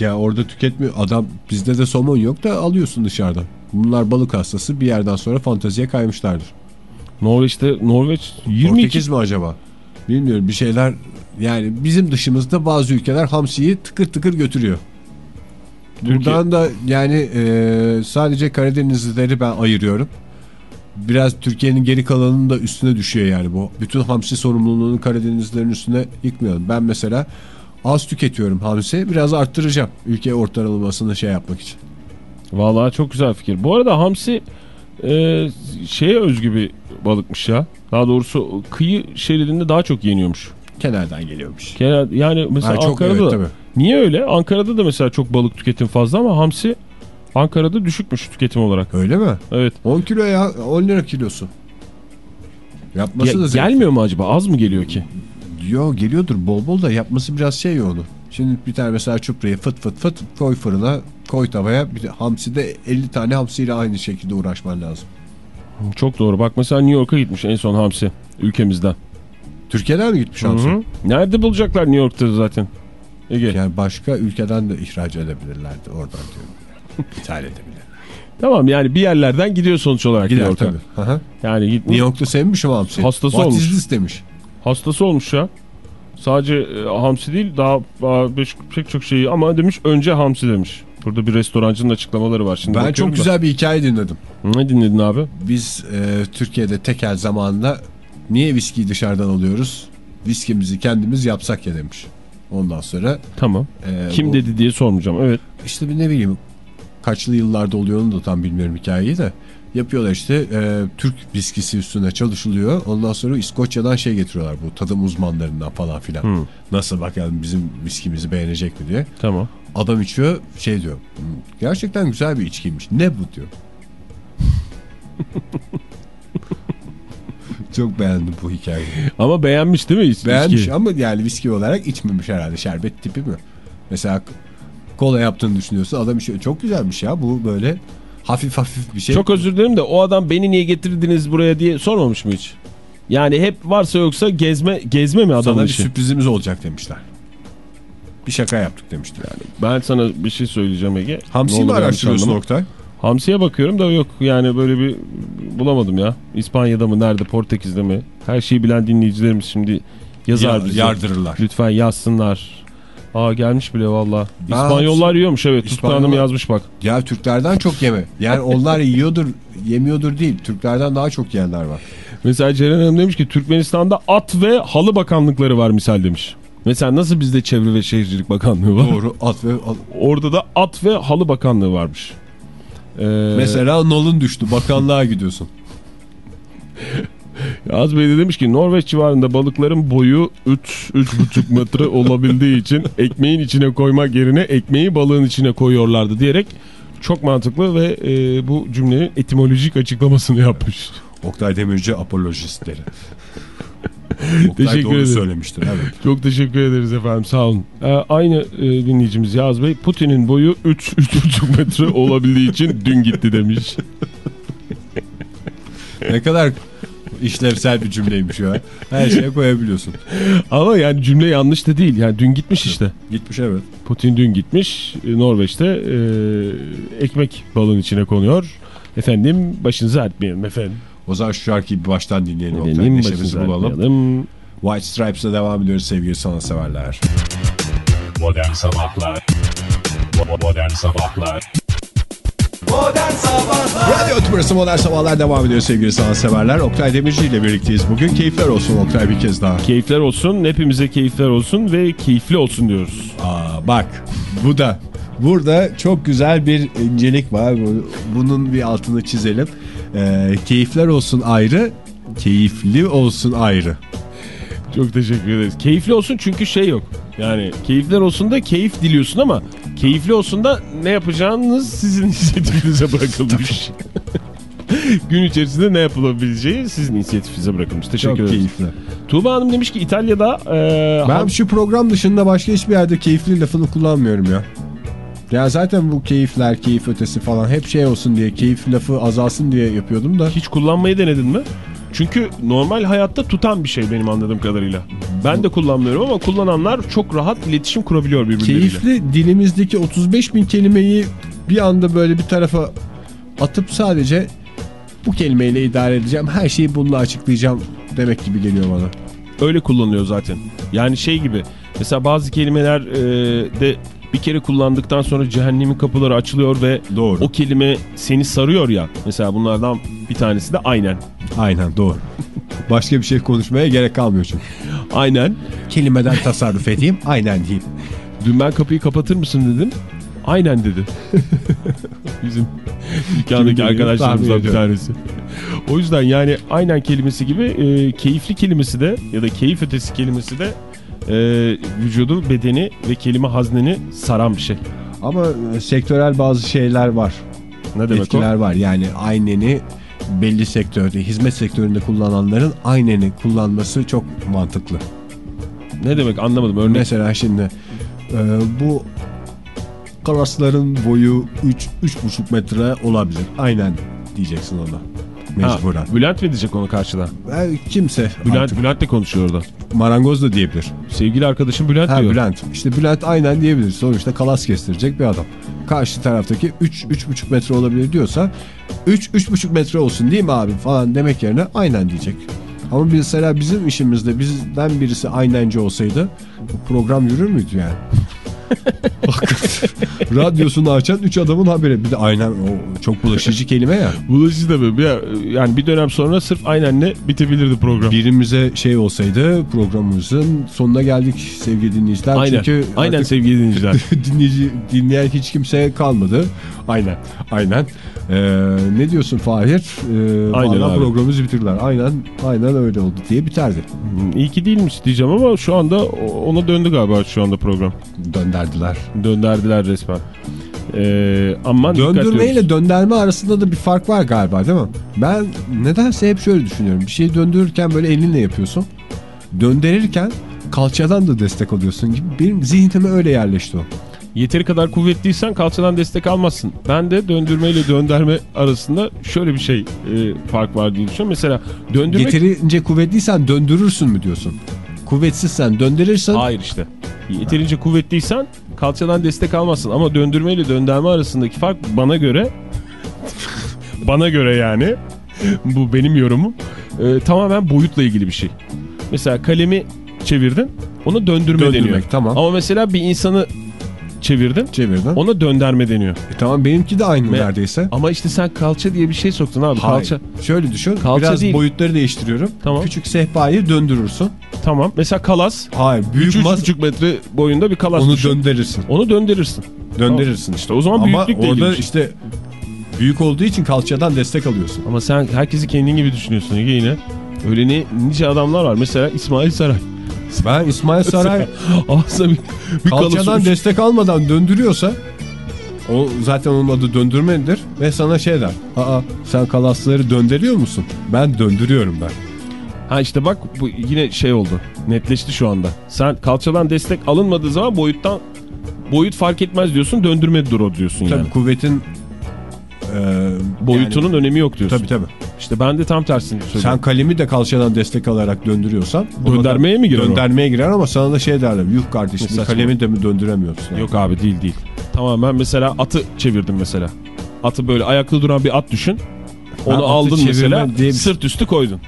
Ya orada tüketmiyor. Adam bizde de somon yok da alıyorsun dışarıdan. Bunlar balık hastası bir yerden sonra fanteziye kaymışlardır. Norveç'te Norveç 22 Portekiz mi acaba? Bilmiyorum bir şeyler yani bizim dışımızda bazı ülkeler hamsiyi tıkır tıkır götürüyor. Buradan da yani e, sadece Karadenizlileri ben ayırıyorum. Biraz Türkiye'nin geri kalanının da üstüne düşüyor yani bu. Bütün hamsi sorumluluğunu Karadenizlilerin üstüne yıkmayalım. Ben mesela az tüketiyorum hamsi biraz arttıracağım. Ülke ortalamasını şey yapmak için. Vallahi çok güzel fikir. Bu arada hamsi e, şeye özgü bir balıkmış ya. Daha doğrusu kıyı şeridinde daha çok yeniyormuş. Kenardan geliyormuş. Kenar- Yani mesela Ha, çok Ankara'da evet, da. tabii. Niye öyle? Ankara'da da mesela çok balık tüketim fazla ama hamsi Ankara'da düşükmüş tüketim olarak. Öyle mi? Evet. 10 kilo ya 10 lira kilosu. Yapması Ya- da zevkli. gelmiyor mu acaba? Az mı geliyor ki? Yo geliyordur bol bol da yapması biraz şey yoğunu. Şimdi bir tane mesela çuprayı fıt fıt fıt koy fırına koy tavaya bir de hamsi de 50 tane hamsiyle aynı şekilde uğraşman lazım. Çok doğru. Bak mesela New York'a gitmiş en son hamsi ülkemizden. Türkiye'den mi gitmiş hamsi? Hı hı. Nerede bulacaklar New York'ta zaten? Ege. Yani başka ülkeden de ihraç edebilirlerdi oradan diyorum. İthal edebilirler. Tamam yani bir yerlerden gidiyor sonuç olarak Gider New York'a. Yani gitmiş. New York'ta sevmişim hamsi. Hastası What olmuş. Hastası olmuş ya. Sadece e, hamsi değil daha, beş- pek çok şeyi ama demiş önce hamsi demiş. Burada bir restorancının açıklamaları var. Şimdi Ben çok da. güzel bir hikaye dinledim. Ne dinledin abi? Biz e, Türkiye'de tekel zamanında niye viskiyi dışarıdan alıyoruz? Viskimizi kendimiz yapsak ya demiş. Ondan sonra Tamam. e, Kim o- dedi diye sormayacağım. Evet. İşte bir ne bileyim kaçlı yıllarda oluyor onu da tam bilmiyorum hikayeyi de. Yapıyorlar işte e, Türk viskisi üstüne çalışılıyor. Ondan sonra İskoçya'dan şey getiriyorlar bu tadım uzmanlarından falan filan. Hı. Nasıl bakalım bizim viskimizi beğenecek mi diye. Tamam. Adam içiyor şey diyor. "Hmm, Gerçekten güzel bir içkiymiş. Ne bu diyor. Çok beğendim bu hikayeyi. Ama beğenmiş değil mi? viski? Beğenmiş ama yani viski olarak içmemiş herhalde. Şerbet tipi mi? Mesela kola yaptığını düşünüyorsun. Adam içiyor. Çok güzelmiş ya bu böyle hafif hafif bir şey. Çok özür dilerim de o adam beni niye getirdiniz buraya diye sormamış mı hiç? Yani hep varsa yoksa gezme gezme mi adamın Sana bir işi? sürprizimiz olacak demişler. Bir şaka yaptık demişler. Yani. Ben sana bir şey söyleyeceğim Ege. Hamsi Ne mi araştırıyorsun. Oktay? Hamsiye bakıyorum da yok yani böyle bir bulamadım ya. İspanya'da mı nerede Portekiz'de mi? Her şeyi bilen dinleyicilerimiz şimdi yazar Ya- bize. yardırırlar. Lütfen yazsınlar. Aa gelmiş bile valla. İspanyollar yiyormuş evet. Tutku İspanyollar- Hanım yazmış bak. Ya Türklerden çok yeme. Yani onlar yiyordur, yemiyordur değil. Türklerden daha çok yiyenler var. Mesela Ceren Hanım demiş ki Türkmenistan'da at ve halı bakanlıkları var misal demiş. Mesela nasıl bizde çevre ve şehircilik bakanlığı var? Doğru. At ve at. Orada da at ve halı bakanlığı varmış. Ee, Mesela nolun düştü. Bakanlığa gidiyorsun. Az Bey de demiş ki Norveç civarında balıkların boyu 3-3,5 metre olabildiği için ekmeğin içine koymak yerine ekmeği balığın içine koyuyorlardı diyerek çok mantıklı ve e, bu cümlenin etimolojik açıklamasını yapmış. Oktay Demirci apolojistleri. Oktay Teşekkür doğru ederim. söylemiştir. Evet. Çok teşekkür ederiz efendim sağ olun. Ee, aynı e, dinleyicimiz Yaz Bey Putin'in boyu 3-3,5 metre olabildiği için dün gitti demiş. ne kadar işlevsel bir cümleymiş ya. Her şeye koyabiliyorsun. Ama yani cümle yanlış da değil yani dün gitmiş işte. Gitmiş evet. Putin dün gitmiş Norveç'te e, ekmek balın içine konuyor. Efendim başınızı artmayalım efendim. O zaman şu şarkıyı bir baştan dinleyelim. Neşemizi başınızı bulalım. artmayalım. White Stripes'e devam ediyoruz sevgili sanatseverler. Modern Sabahlar Bo- Modern Sabahlar Radyo Tümrüsü Modern Sabahlar devam ediyor sevgili sanatseverler. Oktay Demirci ile birlikteyiz bugün. Keyifler olsun Oktay bir kez daha. Keyifler olsun hepimize keyifler olsun ve keyifli olsun diyoruz. Aa, bak bu da burada çok güzel bir incelik var. Bu- Bunun bir altını çizelim. Ee, keyifler olsun ayrı, keyifli olsun ayrı. Çok teşekkür ederiz. Keyifli olsun çünkü şey yok. Yani keyifler olsun da keyif diliyorsun ama keyifli olsun da ne yapacağınız sizin inisiyatifinize bırakılmış. Gün içerisinde ne yapılabileceği sizin inisiyatifinize bırakılmış. Teşekkür Çok ederiz. keyifli. Tuğba Hanım demiş ki İtalya'da e, Ben şu program dışında başka hiçbir yerde keyifli lafını kullanmıyorum ya. Ya zaten bu keyifler, keyif ötesi falan hep şey olsun diye, keyif lafı azalsın diye yapıyordum da. hiç kullanmayı denedin mi? Çünkü normal hayatta tutan bir şey benim anladığım kadarıyla. Ben de kullanmıyorum ama kullananlar çok rahat iletişim kurabiliyor birbirleriyle. Keyifli dilimizdeki 35 bin kelimeyi bir anda böyle bir tarafa atıp sadece bu kelimeyle idare edeceğim. Her şeyi bununla açıklayacağım demek gibi geliyor bana. Öyle kullanılıyor zaten. Yani şey gibi mesela bazı kelimeler e, de bir kere kullandıktan sonra cehennemin kapıları açılıyor ve Doğru. o kelime seni sarıyor ya. Mesela bunlardan bir tanesi de aynen. Aynen doğru. Başka bir şey konuşmaya gerek kalmıyor çünkü. Aynen. Kelimeden tasarruf edeyim, aynen diyeyim. Dün ben kapıyı kapatır mısın dedim. Aynen dedi. Bizim Dükkandaki arkadaşlarımızdan bir tanesi. O yüzden yani aynen kelimesi gibi e, keyifli kelimesi de ya da keyif ötesi kelimesi de e, vücudu, bedeni ve kelime hazneni saran bir şey. Ama e, sektörel bazı şeyler var. Ne demek etkiler var. Yani ayneni belli sektörde, hizmet sektöründe kullananların ayneni kullanması çok mantıklı. o? Ne demek anlamadım. Örnek Mesela şimdi e, bu karasların boyu 3 3,5 metre olabilir. Aynen diyeceksin ona. Mecburen. Ha, Bülent mi diyecek onu karşıdan? E, kimse Bülent, artık Bülent de konuşuyor orada. marangoz da diyebilir. Sevgili arkadaşım Bülent Ha diyor. Bülent. İşte Bülent aynen diyebilir. Sonuçta kalas kestirecek bir adam. Karşı taraftaki 3 3,5 metre olabilir diyorsa 3 3,5 metre olsun değil mi abi falan demek yerine aynen diyecek. Ama mesela bizim işimizde bizden birisi aynenci olsaydı bu program yürür müydü yani? Radyosunu açan 3 adamın haberi. Bir de aynen o çok bulaşıcı kelime ya. Bulaşıcı da böyle. Bir- Yani bir dönem sonra sırf aynenle bitebilirdi program. Birimize şey olsaydı programımızın sonuna geldik sevgili dinleyiciler. Aynen. Çünkü Aynen sevgili dinleyiciler. dinleyici, dinleyen hiç kimse kalmadı. Aynen. Aynen. Ee, ne diyorsun Fahir? Ee, Aynen abi. programımızı bitirdiler. Aynen. Aynen öyle oldu diye biterdi. İyi ki değilmiş diyeceğim ama şu anda ona döndü galiba şu anda program. Dönderdiler. Dönderdiler resmen. Ee, aman Döndürme ile dönderme arasında da bir fark var galiba değil mi? Ben nedense hep şöyle düşünüyorum. Bir şeyi döndürürken böyle elinle yapıyorsun. Döndürürken kalçadan da destek alıyorsun gibi. Benim zihnime öyle yerleşti o. Yeteri kadar kuvvetliysen kalçadan destek almazsın. Ben de döndürme ile dönderme arasında şöyle bir şey e, fark var diye düşünüyorum. Mesela döndürmek... Yeterince kuvvetliysen döndürürsün mü diyorsun? Kuvvetsizsen döndürürsen Hayır işte. Yeterince kuvvetliysen kalçadan destek almazsın. Ama döndürme ile dönderme arasındaki fark bana göre bana göre yani bu benim yorumum e, tamamen boyutla ilgili bir şey. Mesela kalemi çevirdin ona döndürme Döndürmek, deniyor. tamam. Ama mesela bir insanı çevirdin çevirdin. ona dönderme deniyor. E tamam benimki de aynı Me- neredeyse. Ama işte sen kalça diye bir şey soktun abi. Hayır. Kalça. Şöyle düşün. Kalça biraz değil. boyutları değiştiriyorum. Tamam. Küçük sehpayı döndürürsün. Tamam. Mesela kalas. Hayır. Büyük mas 3,5 metre boyunda bir kalas onu düşün. döndürürsün. Onu döndürürsün. Döndürürsün işte. O zaman Ama büyüklükle ilgili orada işte büyük olduğu için kalçadan destek alıyorsun. Ama sen herkesi kendin gibi düşünüyorsun Ege yine. Öyle ne, nice adamlar var. Mesela İsmail Saray. Ben İsmail Saray Ağzına bir, bir kalçadan kalısı- destek almadan döndürüyorsa o zaten onun adı döndürmedir ve sana şey der. Aa sen kalasları döndürüyor musun? Ben döndürüyorum ben. Ha işte bak bu yine şey oldu. Netleşti şu anda. Sen kalçadan destek alınmadığı zaman boyuttan boyut fark etmez diyorsun. Döndürmedir o diyorsun Tabii yani. kuvvetin e, Boyutunun önemi yok diyorsun. Tabii tabii. İşte ben de tam tersini söylüyorum. Sen kalemi de kalçadan destek alarak döndürüyorsan Döndermeye mi girer o? Döndermeye girer ama sana da şey derler. Yuh kardeşim Saçma. kalemi de mi döndüremiyorsun? Yok abi değil değil. Tamam ben mesela atı çevirdim mesela. Atı böyle ayakta duran bir at düşün. Onu aldın mesela diye bir- sırt üstü koydun.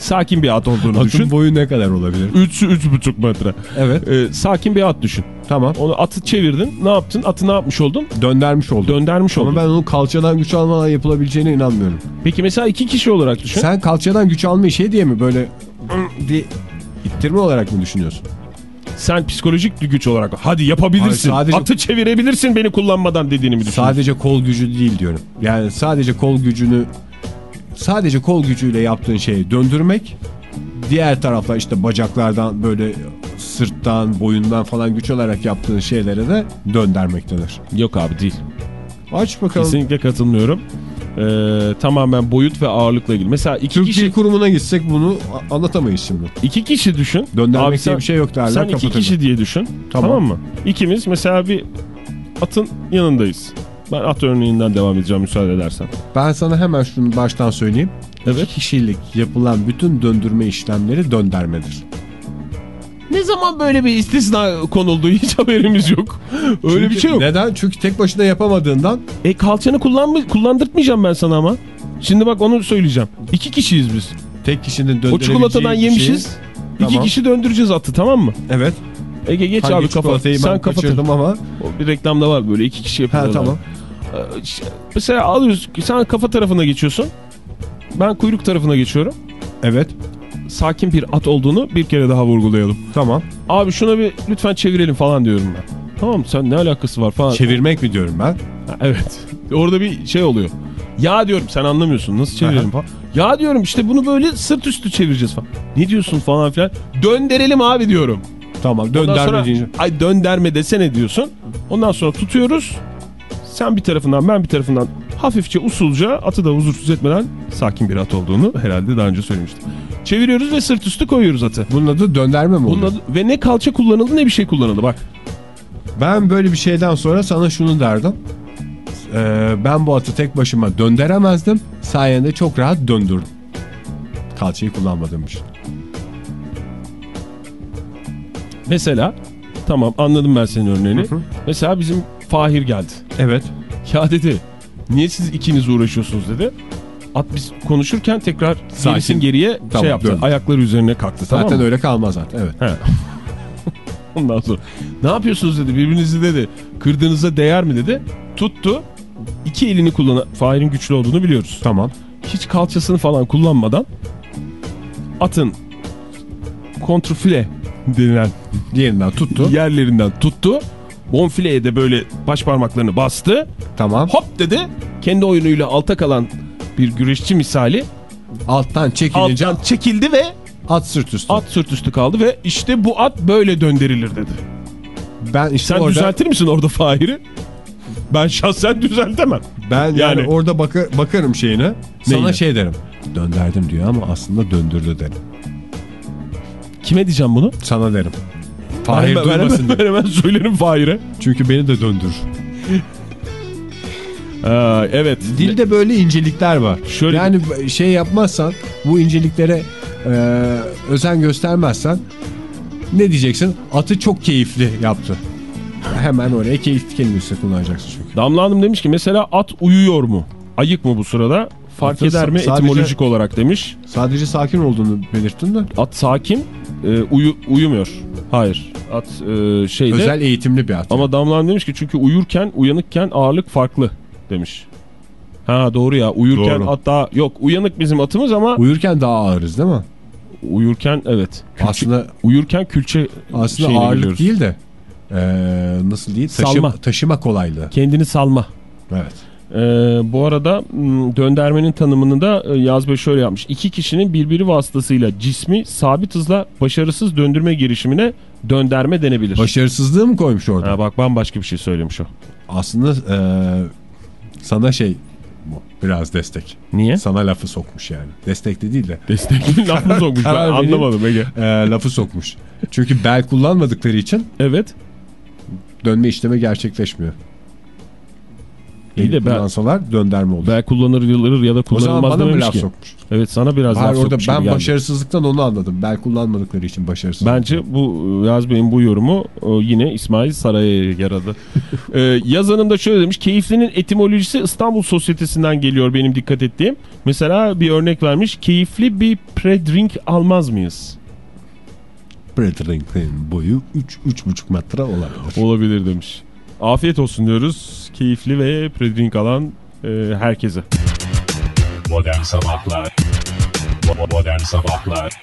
Sakin bir at olduğunu Atın düşün. boyu ne kadar olabilir? 3 3,5 metre. Evet. Ee, sakin bir at düşün. Tamam. Onu atı çevirdin. Ne yaptın? Atı ne yapmış oldun? Döndermiş oldu. Döndermiş oldun. Ama ben onun kalçadan güç almadan yapılabileceğine inanmıyorum. Peki mesela iki kişi olarak düşün. Sen kalçadan güç almayı şey diye mi böyle diye ittirme olarak mı düşünüyorsun? Sen psikolojik bir güç olarak hadi yapabilirsin. Hayır, sadece- Atı çevirebilirsin beni kullanmadan dediğini mi düşünüyorsun? Sadece kol gücü değil diyorum. Yani sadece kol gücünü sadece kol gücüyle yaptığın şeyi döndürmek diğer taraflar işte bacaklardan böyle sırttan boyundan falan güç alarak yaptığın şeylere de döndürmek denir. Yok abi değil. Aç bakalım. Kesinlikle katılmıyorum. Ee, tamamen boyut ve ağırlıkla ilgili. Mesela iki Türk kişi Dil Kurumu'na gitsek bunu anlatamayız şimdi. iki kişi düşün. Döndürmek Abi diye bir şey yok derler. Sen iki kişi diye düşün. Tamam. Tamam. mı? İkimiz mesela bir atın yanındayız. Ben at örneğinden devam edeceğim müsaade edersen. Ben sana hemen şunu baştan söyleyeyim. Evet. Kişilik yapılan bütün döndürme işlemleri döndürmedir. Ne zaman böyle bir istisna konuldu hiç haberimiz yok. Öyle Çünkü- bir şey yok. Neden? Çünkü tek başına yapamadığından E kalçanı kullanma, kullandırtmayacağım ben sana ama. Şimdi bak onu söyleyeceğim. İki kişiyiz biz. tek kişinin O çikolatadan yemişiz. şeyi- İki Tamam. kişi döndüreceğiz atı tamam mı? Evet. Ege geç Hangi abi ben Sen kaçırdım ama. O bir reklamda var böyle iki kişi Ha yapıyorlar. tamam. Ee, işte Mesela alıyoruz sen kafa tarafına geçiyorsun. Ben kuyruk tarafına geçiyorum. Evet. Sakin bir at olduğunu bir kere daha vurgulayalım. Tamam. Abi şuna bir lütfen çevirelim falan diyorum ben. Tamam sen ne alakası var falan. Çevirmek mi diyorum ben? Ha, Evet. Orada bir şey oluyor. Ya diyorum sen anlamıyorsun nasıl çevirelim falan. Ya diyorum işte bunu böyle sırt üstü çevireceğiz falan. Ne diyorsun falan filan. Dönderelim abi diyorum. Tamam dönderme sonra, deyince. Ay dönderme desene diyorsun. Ondan sonra tutuyoruz. Sen bir tarafından ben bir tarafından hafifçe usulca atı da huzursuz etmeden sakin bir at olduğunu herhalde daha önce söylemiştim. Çeviriyoruz ve sırt üstü koyuyoruz atı. Bunun adı dönderme mi Bunun oluyor? adı- ve ne kalça kullanıldı ne bir şey kullanıldı bak. Ben böyle bir şeyden sonra sana şunu derdim. Ee, ben bu atı tek başıma döndüremezdim. Sayende çok rahat döndürdüm. Kalçayı kullanmadığım için. Mesela tamam anladım ben senin örneğini. Mesela bizim Fahir geldi. Evet. Ya dedi niye siz ikiniz uğraşıyorsunuz dedi. At biz konuşurken tekrar gerisin geriye Tamam, şey yaptı. dön. Ayakları üzerine kalktı Zaten tamam mı? öyle kalmaz zaten. Evet. He. Ondan sonra ne yapıyorsunuz dedi birbirinizi dedi kırdığınıza değer mi dedi. Tuttu iki elini kullanan Fahir'in güçlü olduğunu biliyoruz. Tamam. Hiç kalçasını falan kullanmadan atın kontrfile denilen Diğerinden tuttu. yerlerinden tuttu. Bonfileye de böyle baş parmaklarını bastı. Tamam. Hop dedi. Kendi oyunuyla alta kalan bir güreşçi misali Alttan çekilince alttan çekildi ve at sırt üstü. at sırt üstü kaldı ve işte bu at böyle döndürülür dedi. Ben işte Sen orada düzeltir misin orada Fahir'i? Ben şahsen düzeltemem. ben yani, Yani- orada baka- bakarım şeyine. Sana Neyine? şey derim. Dönderdim diyor ama aslında döndürdü derim. Kime diyeceğim bunu? Sana derim. Fahir ben, ben, duymasın hemen, diye. ben hemen söylerim Fahir'e. Çünkü beni de döndür. Aa, evet. Dilde böyle incelikler var. Şöyle- Yani şey yapmazsan bu inceliklere e, özen göstermezsen ne diyeceksin? Atı çok keyifli yaptı. Hemen oraya keyifli kelimesi kullanacaksın çünkü. Damla Hanım demiş ki mesela at uyuyor mu? Ayık mı bu sırada? Fark Atı eder mi sadece- etimolojik olarak demiş. Sadece sakin olduğunu belirttin de At sakin e, uyu, uyumuyor. Hayır. At e, şeyde. özel eğitimli bir at. Ama Damla Hanım demiş ki çünkü uyurken uyanıkken ağırlık farklı demiş. Ha doğru ya uyurken Doğru. at daha yok uyanık bizim atımız ama Uyurken daha ağırız değil mi? uyurken evet. Külçe- Aslında uyurken külçe aslında ağırlık biliyoruz. değil de e, nasıl değil? Taşıma, Salma. taşıma kolaylığı. Kendini salma. Evet. Ee, bu arada döndermenin tanımını da e, Yazbey şöyle yapmış. İki kişinin birbiri vasıtasıyla cismi sabit hızla başarısız döndürme girişimine dönderme denebilir. Başarısızlığı mı koymuş orada? ha, bak bambaşka bir şey söylemiş o. Aslında e, sana şey bu biraz destek. Niye? Sana lafı sokmuş yani. Destek de değil de Destekli laf mı sokmuş ben anlamadım Ege. e, lafı sokmuş. Çünkü bel kullanmadıkları için Evet. dönme işlemi gerçekleşmiyor. İyi de ben- kullansalar dönderme olur. Belki kullanılır ya da o zaman kullanılmaz bana dememiş laf ki. sokmuş? Evet sana biraz Hayır laf orada sokmuş ben başarısızlıktan onu anladım. Bel kullanmadıkları için başarısız. Bence bu Yazbey'in bu yorumu yine İsmail Saray'a yaradı. ee, yazanım da şöyle demiş. Keyiflinin etimolojisi İstanbul Sosyetesi'nden geliyor benim dikkat ettiğim. Mesela bir örnek vermiş. Keyifli bir pre-drink almaz mıyız? Bradley'in boyu 3-3,5 metre olabilir. Olabilir demiş. Afiyet olsun diyoruz. Keyifli ve pre-drink alan e, herkese. Modern Sabahlar Bo- Modern Sabahlar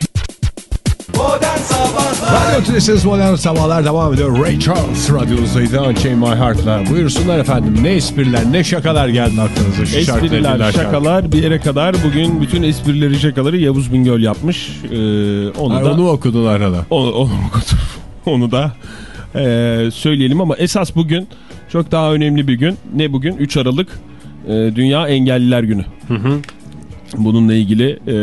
Radyo Tülesi'niz Modern Sabahlar devam ediyor. Ray Charles radyonuzdaydı. Unchain My Heart'la. Buyursunlar efendim. Ne espriler ne şakalar geldi aklınıza şu Espriler, dinlerken. şakalar bir yere kadar. Bugün bütün esprileri, şakaları Yavuz Bingöl yapmış. Ee, onu Ay, da onu okudun arada. onu, onu, onu da e, söyleyelim ama esas bugün çok daha önemli bir gün. Ne bugün? 3 Aralık e, Dünya Engelliler Günü. Bununla ilgili e,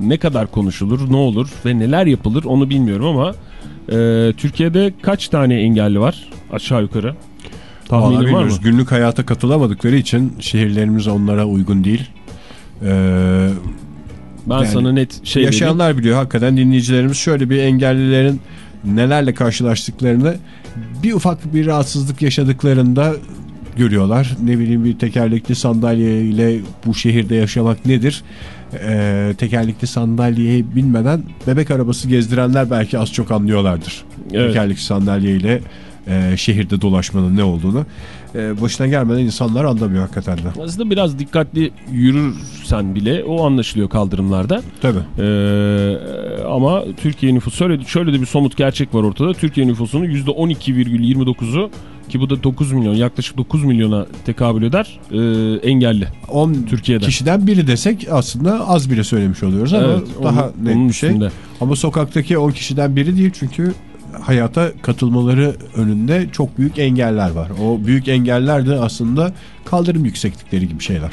ne kadar konuşulur, ne olur ve neler yapılır onu bilmiyorum ama e, Türkiye'de kaç tane engelli var aşağı yukarı? Vallahi Tahminin var mı? Günlük hayata katılamadıkları için şehirlerimiz onlara uygun değil. Ee, Ben Yani sana net şey vereyim. yaşayanlar biliyor hakikaten dinleyicilerimiz şöyle bir engellilerin nelerle karşılaştıklarını bir ufak bir rahatsızlık yaşadıklarında görüyorlar. Ne bileyim bir tekerlekli sandalye ile bu şehirde yaşamak nedir? Ee, tekerlekli sandalyeye binmeden bebek arabası gezdirenler belki az çok anlıyorlardır. Evet. Tekerlekli sandalye ile e, şehirde dolaşmanın ne olduğunu. E, başına gelmeden insanlar anlamıyor hakikaten de. Aslında biraz dikkatli yürürsen bile o anlaşılıyor kaldırımlarda. Tabii. Ee, ama Türkiye nüfusu şöyle, şöyle de bir somut gerçek var ortada. Türkiye nüfusunun %12,29'u ki bu da 9 milyon yaklaşık 9 milyona tekabül eder e, engelli. 10 Türkiye'de. kişiden biri desek aslında az bile söylemiş oluyoruz ama Evet, daha onun- net onun bir şey. üstünde. Ama sokaktaki 10 kişiden biri değil çünkü hayata katılmaları önünde çok büyük engeller var. O büyük engeller de aslında kaldırım yükseklikleri gibi şeyler.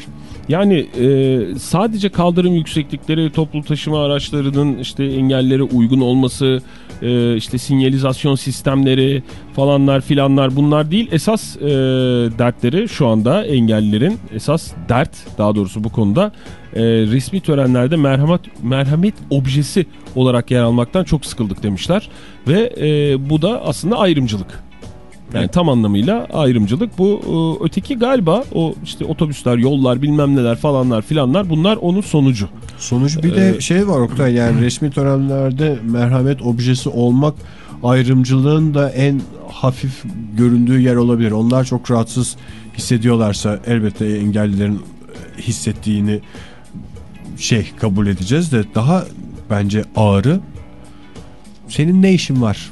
Yani e, sadece kaldırım yükseklikleri, toplu taşıma araçlarının işte engellere uygun olması, e, işte sinyalizasyon sistemleri falanlar filanlar bunlar değil. Esas e, dertleri şu anda engellilerin esas dert daha doğrusu bu konuda e, resmi törenlerde merhamet merhamet objesi olarak yer almaktan çok sıkıldık demişler. Ve e, bu da aslında ayrımcılık. Yani tam anlamıyla ayrımcılık. Bu e, öteki galiba o işte otobüsler, yollar bilmem neler falanlar filanlar bunlar onun sonucu. Sonucu bir de şey var Oktay yani resmi törenlerde merhamet objesi olmak ayrımcılığın da en hafif göründüğü yer olabilir. Onlar çok rahatsız hissediyorlarsa elbette engellilerin hissettiğini şey kabul edeceğiz de daha bence ağrı senin ne işin var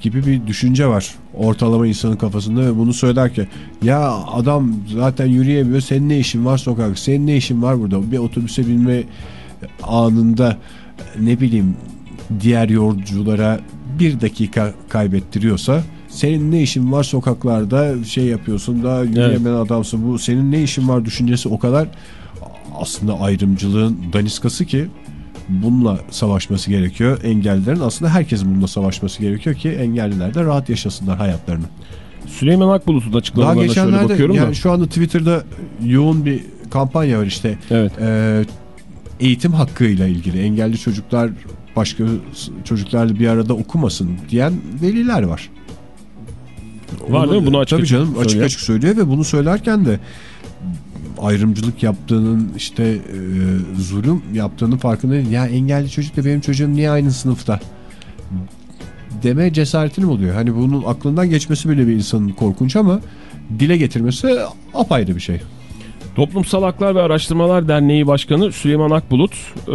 gibi bir düşünce var ortalama insanın kafasında ve bunu söylerken ya adam zaten yürüyemiyor senin ne işin var sokak senin ne işin var burada? Bir otobüse binme anında ne bileyim diğer yolculara bir dakika kaybettiriyorsa senin ne işin var sokaklarda şey yapıyorsun da yürüyemeyen adamsın bu senin ne işin var? düşüncesi o kadar aslında ayrımcılığın daniskası ki bununla savaşması gerekiyor engellilerin aslında herkesin bununla savaşması gerekiyor ki engelliler de rahat yaşasınlar hayatlarını. Süleyman Akbulut'un Daha açıklamalarına şöyle bakıyorum yani da. şu anda Twitter'da yoğun bir kampanya var işte Evet. Ee, eğitim hakkıyla ilgili engelli çocuklar başka çocuklarla bir arada okumasın diyen veliler var. Var değil mi? Bunu açık Tabii açık canım açık açık söylüyor ve bunu söylerken de ayrımcılık yaptığının işte e, zulüm yaptığının farkında değil. Ya engelli çocuk da benim çocuğum niye aynı sınıfta? Deme cesaretini oluyor? Hani bunun aklından geçmesi bile bir insanın korkunç ama dile getirmesi apayrı bir şey. Toplumsal Haklar ve Araştırmalar Derneği Başkanı Süleyman Akbulut e,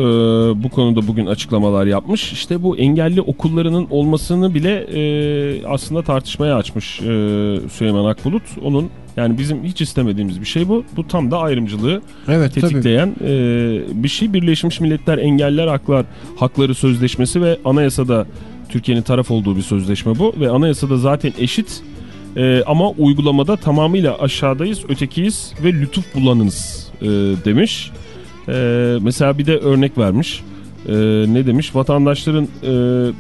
bu konuda bugün açıklamalar yapmış. İşte bu engelli okullarının olmasını bile e, aslında tartışmaya açmış e, Süleyman Akbulut. Onun yani bizim hiç istemediğimiz bir şey bu. Bu tam da ayrımcılığı Evet tabii. tetikleyen e, bir şey. Birleşmiş Milletler Engeller Haklar Hakları Sözleşmesi ve anayasada Türkiye'nin taraf olduğu bir sözleşme bu. Ve anayasada zaten eşit e, ama uygulamada tamamıyla aşağıdayız, ötekiyiz ve lütuf bulanınız e, demiş. E, mesela bir de örnek vermiş. E, ne demiş? Vatandaşların e,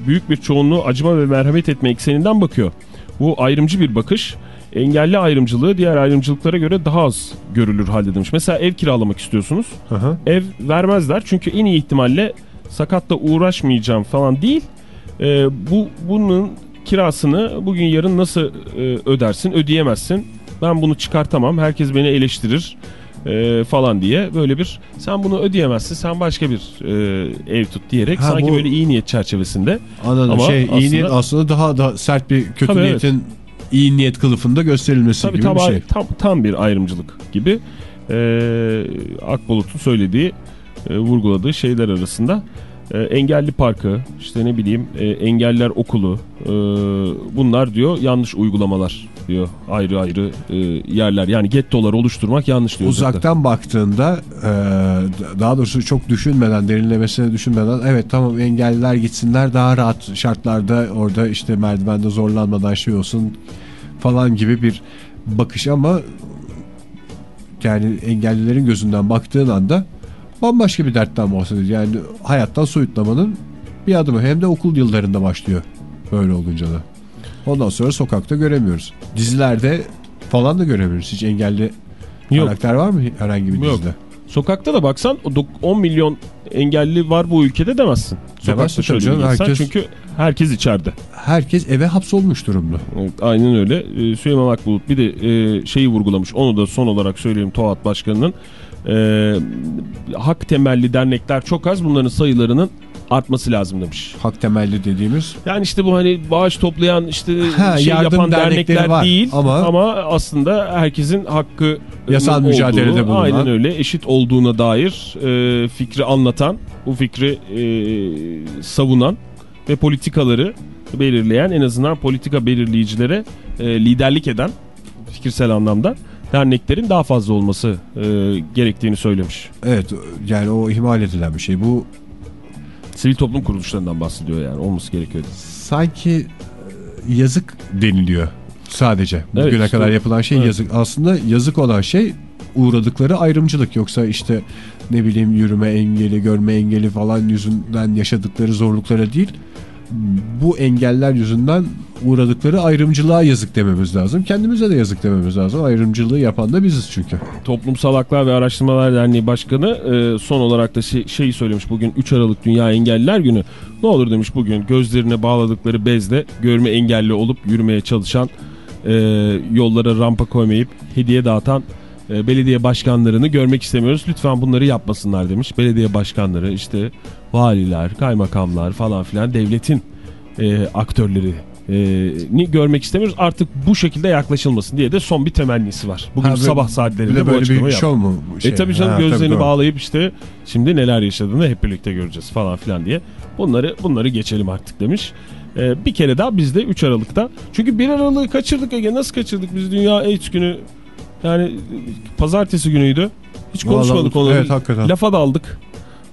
büyük bir çoğunluğu acıma ve merhamet etme ekseninden bakıyor. Bu ayrımcı bir bakış. Engelli ayrımcılığı diğer ayrımcılıklara göre daha az görülür halde demiş. Mesela ev kiralamak istiyorsunuz. Hı hı. Ev vermezler çünkü en iyi ihtimalle sakatla uğraşmayacağım falan değil. E, bu bunun kirasını bugün yarın nasıl e, ödersin ödeyemezsin. Ben bunu çıkartamam herkes beni eleştirir e, falan diye böyle bir sen bunu ödeyemezsin sen başka bir e, ev tut diyerek Ha, sanki bu- böyle iyi niyet çerçevesinde. Anladım. Ama şey aslında- iyi niyet aslında daha da sert bir kötü Tabii, niyetin iyi niyet kılıfında gösterilmesi Tabii gibi tam, bir şey. tam, tam bir ayrımcılık gibi e, Akbulut'un söylediği e, vurguladığı şeyler arasında. E, engelli parkı, işte ne bileyim e, engeller okulu e, bunlar diyor yanlış uygulamalar diyor ayrı ayrı e, yerler yani gettolar oluşturmak yanlış diyor. zaten. Uzaktan baktığında e, daha doğrusu çok düşünmeden derinlemesine düşünmeden evet tamam engelliler gitsinler daha rahat şartlarda orada işte merdivende zorlanmadan şey olsun falan gibi bir bakış ama yani engellilerin gözünden baktığın anda bambaşka bir dertten bahsediyor. Yani hayattan soyutlamanın bir adımı hem de okul yıllarında başlıyor böyle olunca da. Ondan sonra sokakta göremiyoruz. Dizilerde falan da göremiyoruz. Hiç engelli Yok. karakter var mı herhangi bir Yok. dizide? Sokakta da baksan o dok- 10 milyon engelli var bu ülkede demezsin. Sokakta Demezsin şöyle tabii canım, bir insan herkes- çünkü herkes içeride. Herkes eve hapsolmuş durumda. Evet, aynen öyle. Ee, Süleyman Akbulut bir de e, şeyi vurgulamış. Onu da son olarak söyleyeyim TOAT Başkanı'nın. E, hak temelli dernekler çok az. Bunların sayılarının artması lazım demiş. Hak temelli dediğimiz Yani işte bu hani bağış toplayan işte Ha, şey yapan dernekler var değil ama- ama... aslında herkesin hakkı Yasal olduğu, mücadelede bulunan. Aynen öyle eşit olduğuna dair e, fikri anlatan, bu fikri e, savunan ve politikaları belirleyen en azından politika belirleyicilere e, liderlik eden fikirsel anlamda derneklerin daha fazla olması e, gerektiğini söylemiş. evet yani o ihmal edilen bir şey. Bu Sivil toplum kuruluşlarından bahsediyor yani olması gerekiyor. sanki e, yazık deniliyor sadece. Evet, Bugüne işte kadar yapılan şey Evet. yazık. Aslında yazık olan şey uğradıkları ayrımcılık. Yoksa işte ne bileyim yürüme engeli, görme engeli falan yüzünden yaşadıkları zorluklara değil. Bu engeller yüzünden uğradıkları ayrımcılığa yazık dememiz lazım. Kendimize de yazık dememiz lazım. Ayrımcılığı yapan da biziz çünkü. Toplumsal Haklar ve Araştırmalar Derneği Başkanı e, son olarak da şey, şeyi söylemiş bugün 3 Aralık Dünya Engelliler Günü. Ne olur demiş bugün gözlerine bağladıkları bezle görme engelli olup yürümeye çalışan e, yollara rampa koymayıp hediye dağıtan e, belediye başkanlarını görmek istemiyoruz. Lütfen bunları yapmasınlar demiş. Belediye başkanları işte valiler, kaymakamlar falan filan devletin e, aktörleri ni görmek istemiyoruz. Artık bu şekilde yaklaşılmasın diye de son bir temennisi var. Bugün Ha, sabah saatlerinde de bu böyle açıklamayı bir şov mu? şey? E tabii canım Ha, tabii gözlerini doğru. bağlayıp işte şimdi neler yaşadığını hep birlikte göreceğiz falan filan diye. Bunları bunları geçelim artık demiş. E, bir kere daha biz de 3 Aralık'ta. Çünkü 1 Aralık'ı kaçırdık Ege. Nasıl kaçırdık biz Dünya AIDS günü? Yani pazartesi günüydü. Hiç konuşmadık Vallahi- onu. Evet hakikaten. Lafa daldık.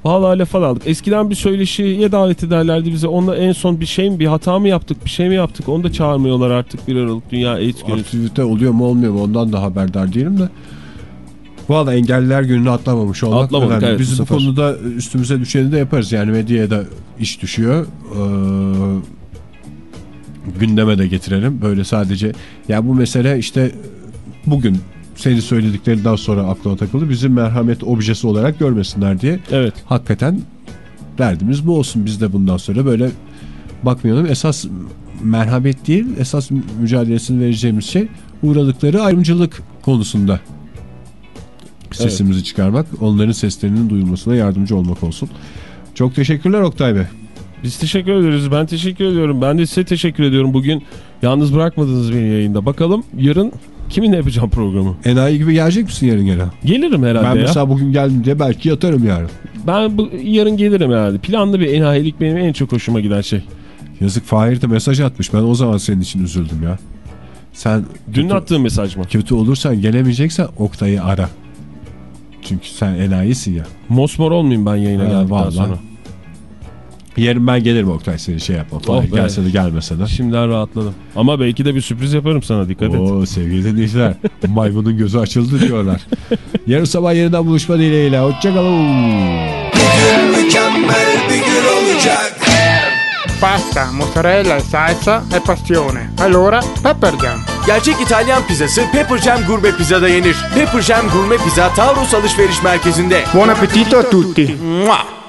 Vallahi lafa daldık. Eskiden bir söyleşiye davet ederlerdi bize. Onunla en son bir şey mi, bir hata mı yaptık, bir şey mi yaptık? Onu da çağırmıyorlar artık 1 Aralık Dünya AIDS günü. Aktivite oluyor mu olmuyor mu ondan da haberdar değilim de. Valla engelliler gününü atlamamış olmak Atlamadık, önemli. evet, Biz bu konuda üstümüze düşeni de yaparız. Yani medyaya da iş düşüyor. Ee, gündeme de getirelim. Böyle sadece ya bu mesele işte bugün senin söylediklerinden sonra aklıma takıldı. Bizim merhamet objesi olarak görmesinler diye. Evet. Hakikaten derdimiz bu olsun. Biz de bundan sonra böyle bakmayalım. Esas merhamet değil, esas mücadelesini vereceğimiz şey uğradıkları ayrımcılık konusunda sesimizi çıkarmak, onların seslerinin duyulmasına yardımcı olmak olsun. Çok teşekkürler Oktay Bey. Biz teşekkür ederiz. Ben teşekkür ediyorum. Ben de size teşekkür ediyorum. Bugün yalnız bırakmadınız beni yayında. Bakalım yarın kiminle yapacağım programı? Enayi gibi gelecek misin yarın gene? Gelirim herhalde Ben ya. mesela bugün geldim diye belki yatarım yarın. Ben bu, yarın gelirim herhalde. Planlı bir enayilik benim en çok hoşuma giden şey. Yazık Fahir de mesaj atmış. Ben o zaman senin için üzüldüm ya. Sen Dün kötü, attığım mesaj mı? kötü olursan gelemeyeceksen Oktay'ı ara. Çünkü sen enayisin ya. Mosmor olmayayım ben yayına Ha, geldikten vallahi. sonra. Yarın ben gelirim Oktay seni şey yapma. Oh be. gelse de gelmese de. Şimdiden rahatladım. Ama belki de bir sürpriz yaparım sana dikkat et. Oo sevgili dinleyiciler. maymunun gözü açıldı diyorlar. Yarın sabah yeniden buluşma dileğiyle. Hoşçakalın. Mükemmel bir gün olacak. Pasta, mozzarella salsa e passione. Allora, Pepper Jam. Gerçek İtalyan pizzası Pepper Jam Gurme Pizza'da yenir. Pepper Jam Gurme Pizza Taurus Alışveriş Merkezi'nde. Buon appetito a tutti. Mua!